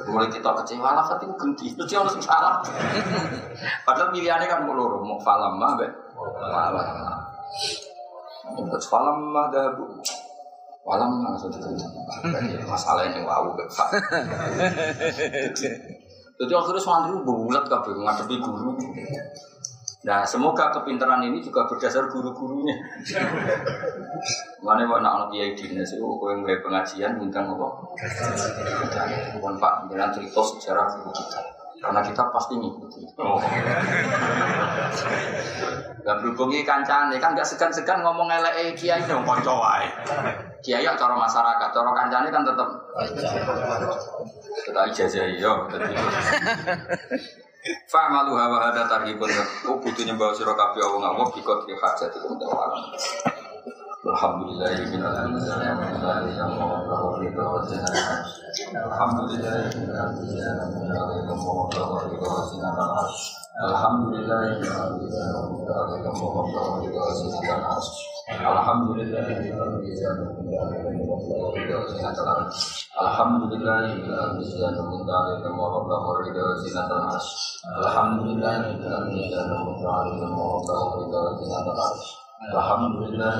Mulai kita kecewa, lah itu ganti, itu dia harus salah. Padahal pilihannya kan mau loro, mau falam mah, be. Falam. Terus falam ada bu. Falam langsung diganti. Masalah ini wow, be. <laughs> Jadi akhirnya santri bulat kabeh ngadepi guru. Nah, semoga kepintaran ini juga berdasar guru-gurunya. Mana mau nak kiai dinas itu kau yang mulai pengajian undang apa? Bukan Pak, dengan cerita sejarah guru kita. Karena kita pasti ngikuti. Oh. Gak berhubungi kancane kan gak segan-segan ngomong elek kiai dong konco wae. Kiai cara masyarakat, cara kancane kan tetap kita ijazah iya. Fa'malu hawa hada tarhibun. Oh butuhnya bawa sirah kabi awang awang Bikot di hajat itu Alhamdulillah Alhamdulillah Alhamdulillah Alhamdulillah Alhamdulillah Alhamdulillah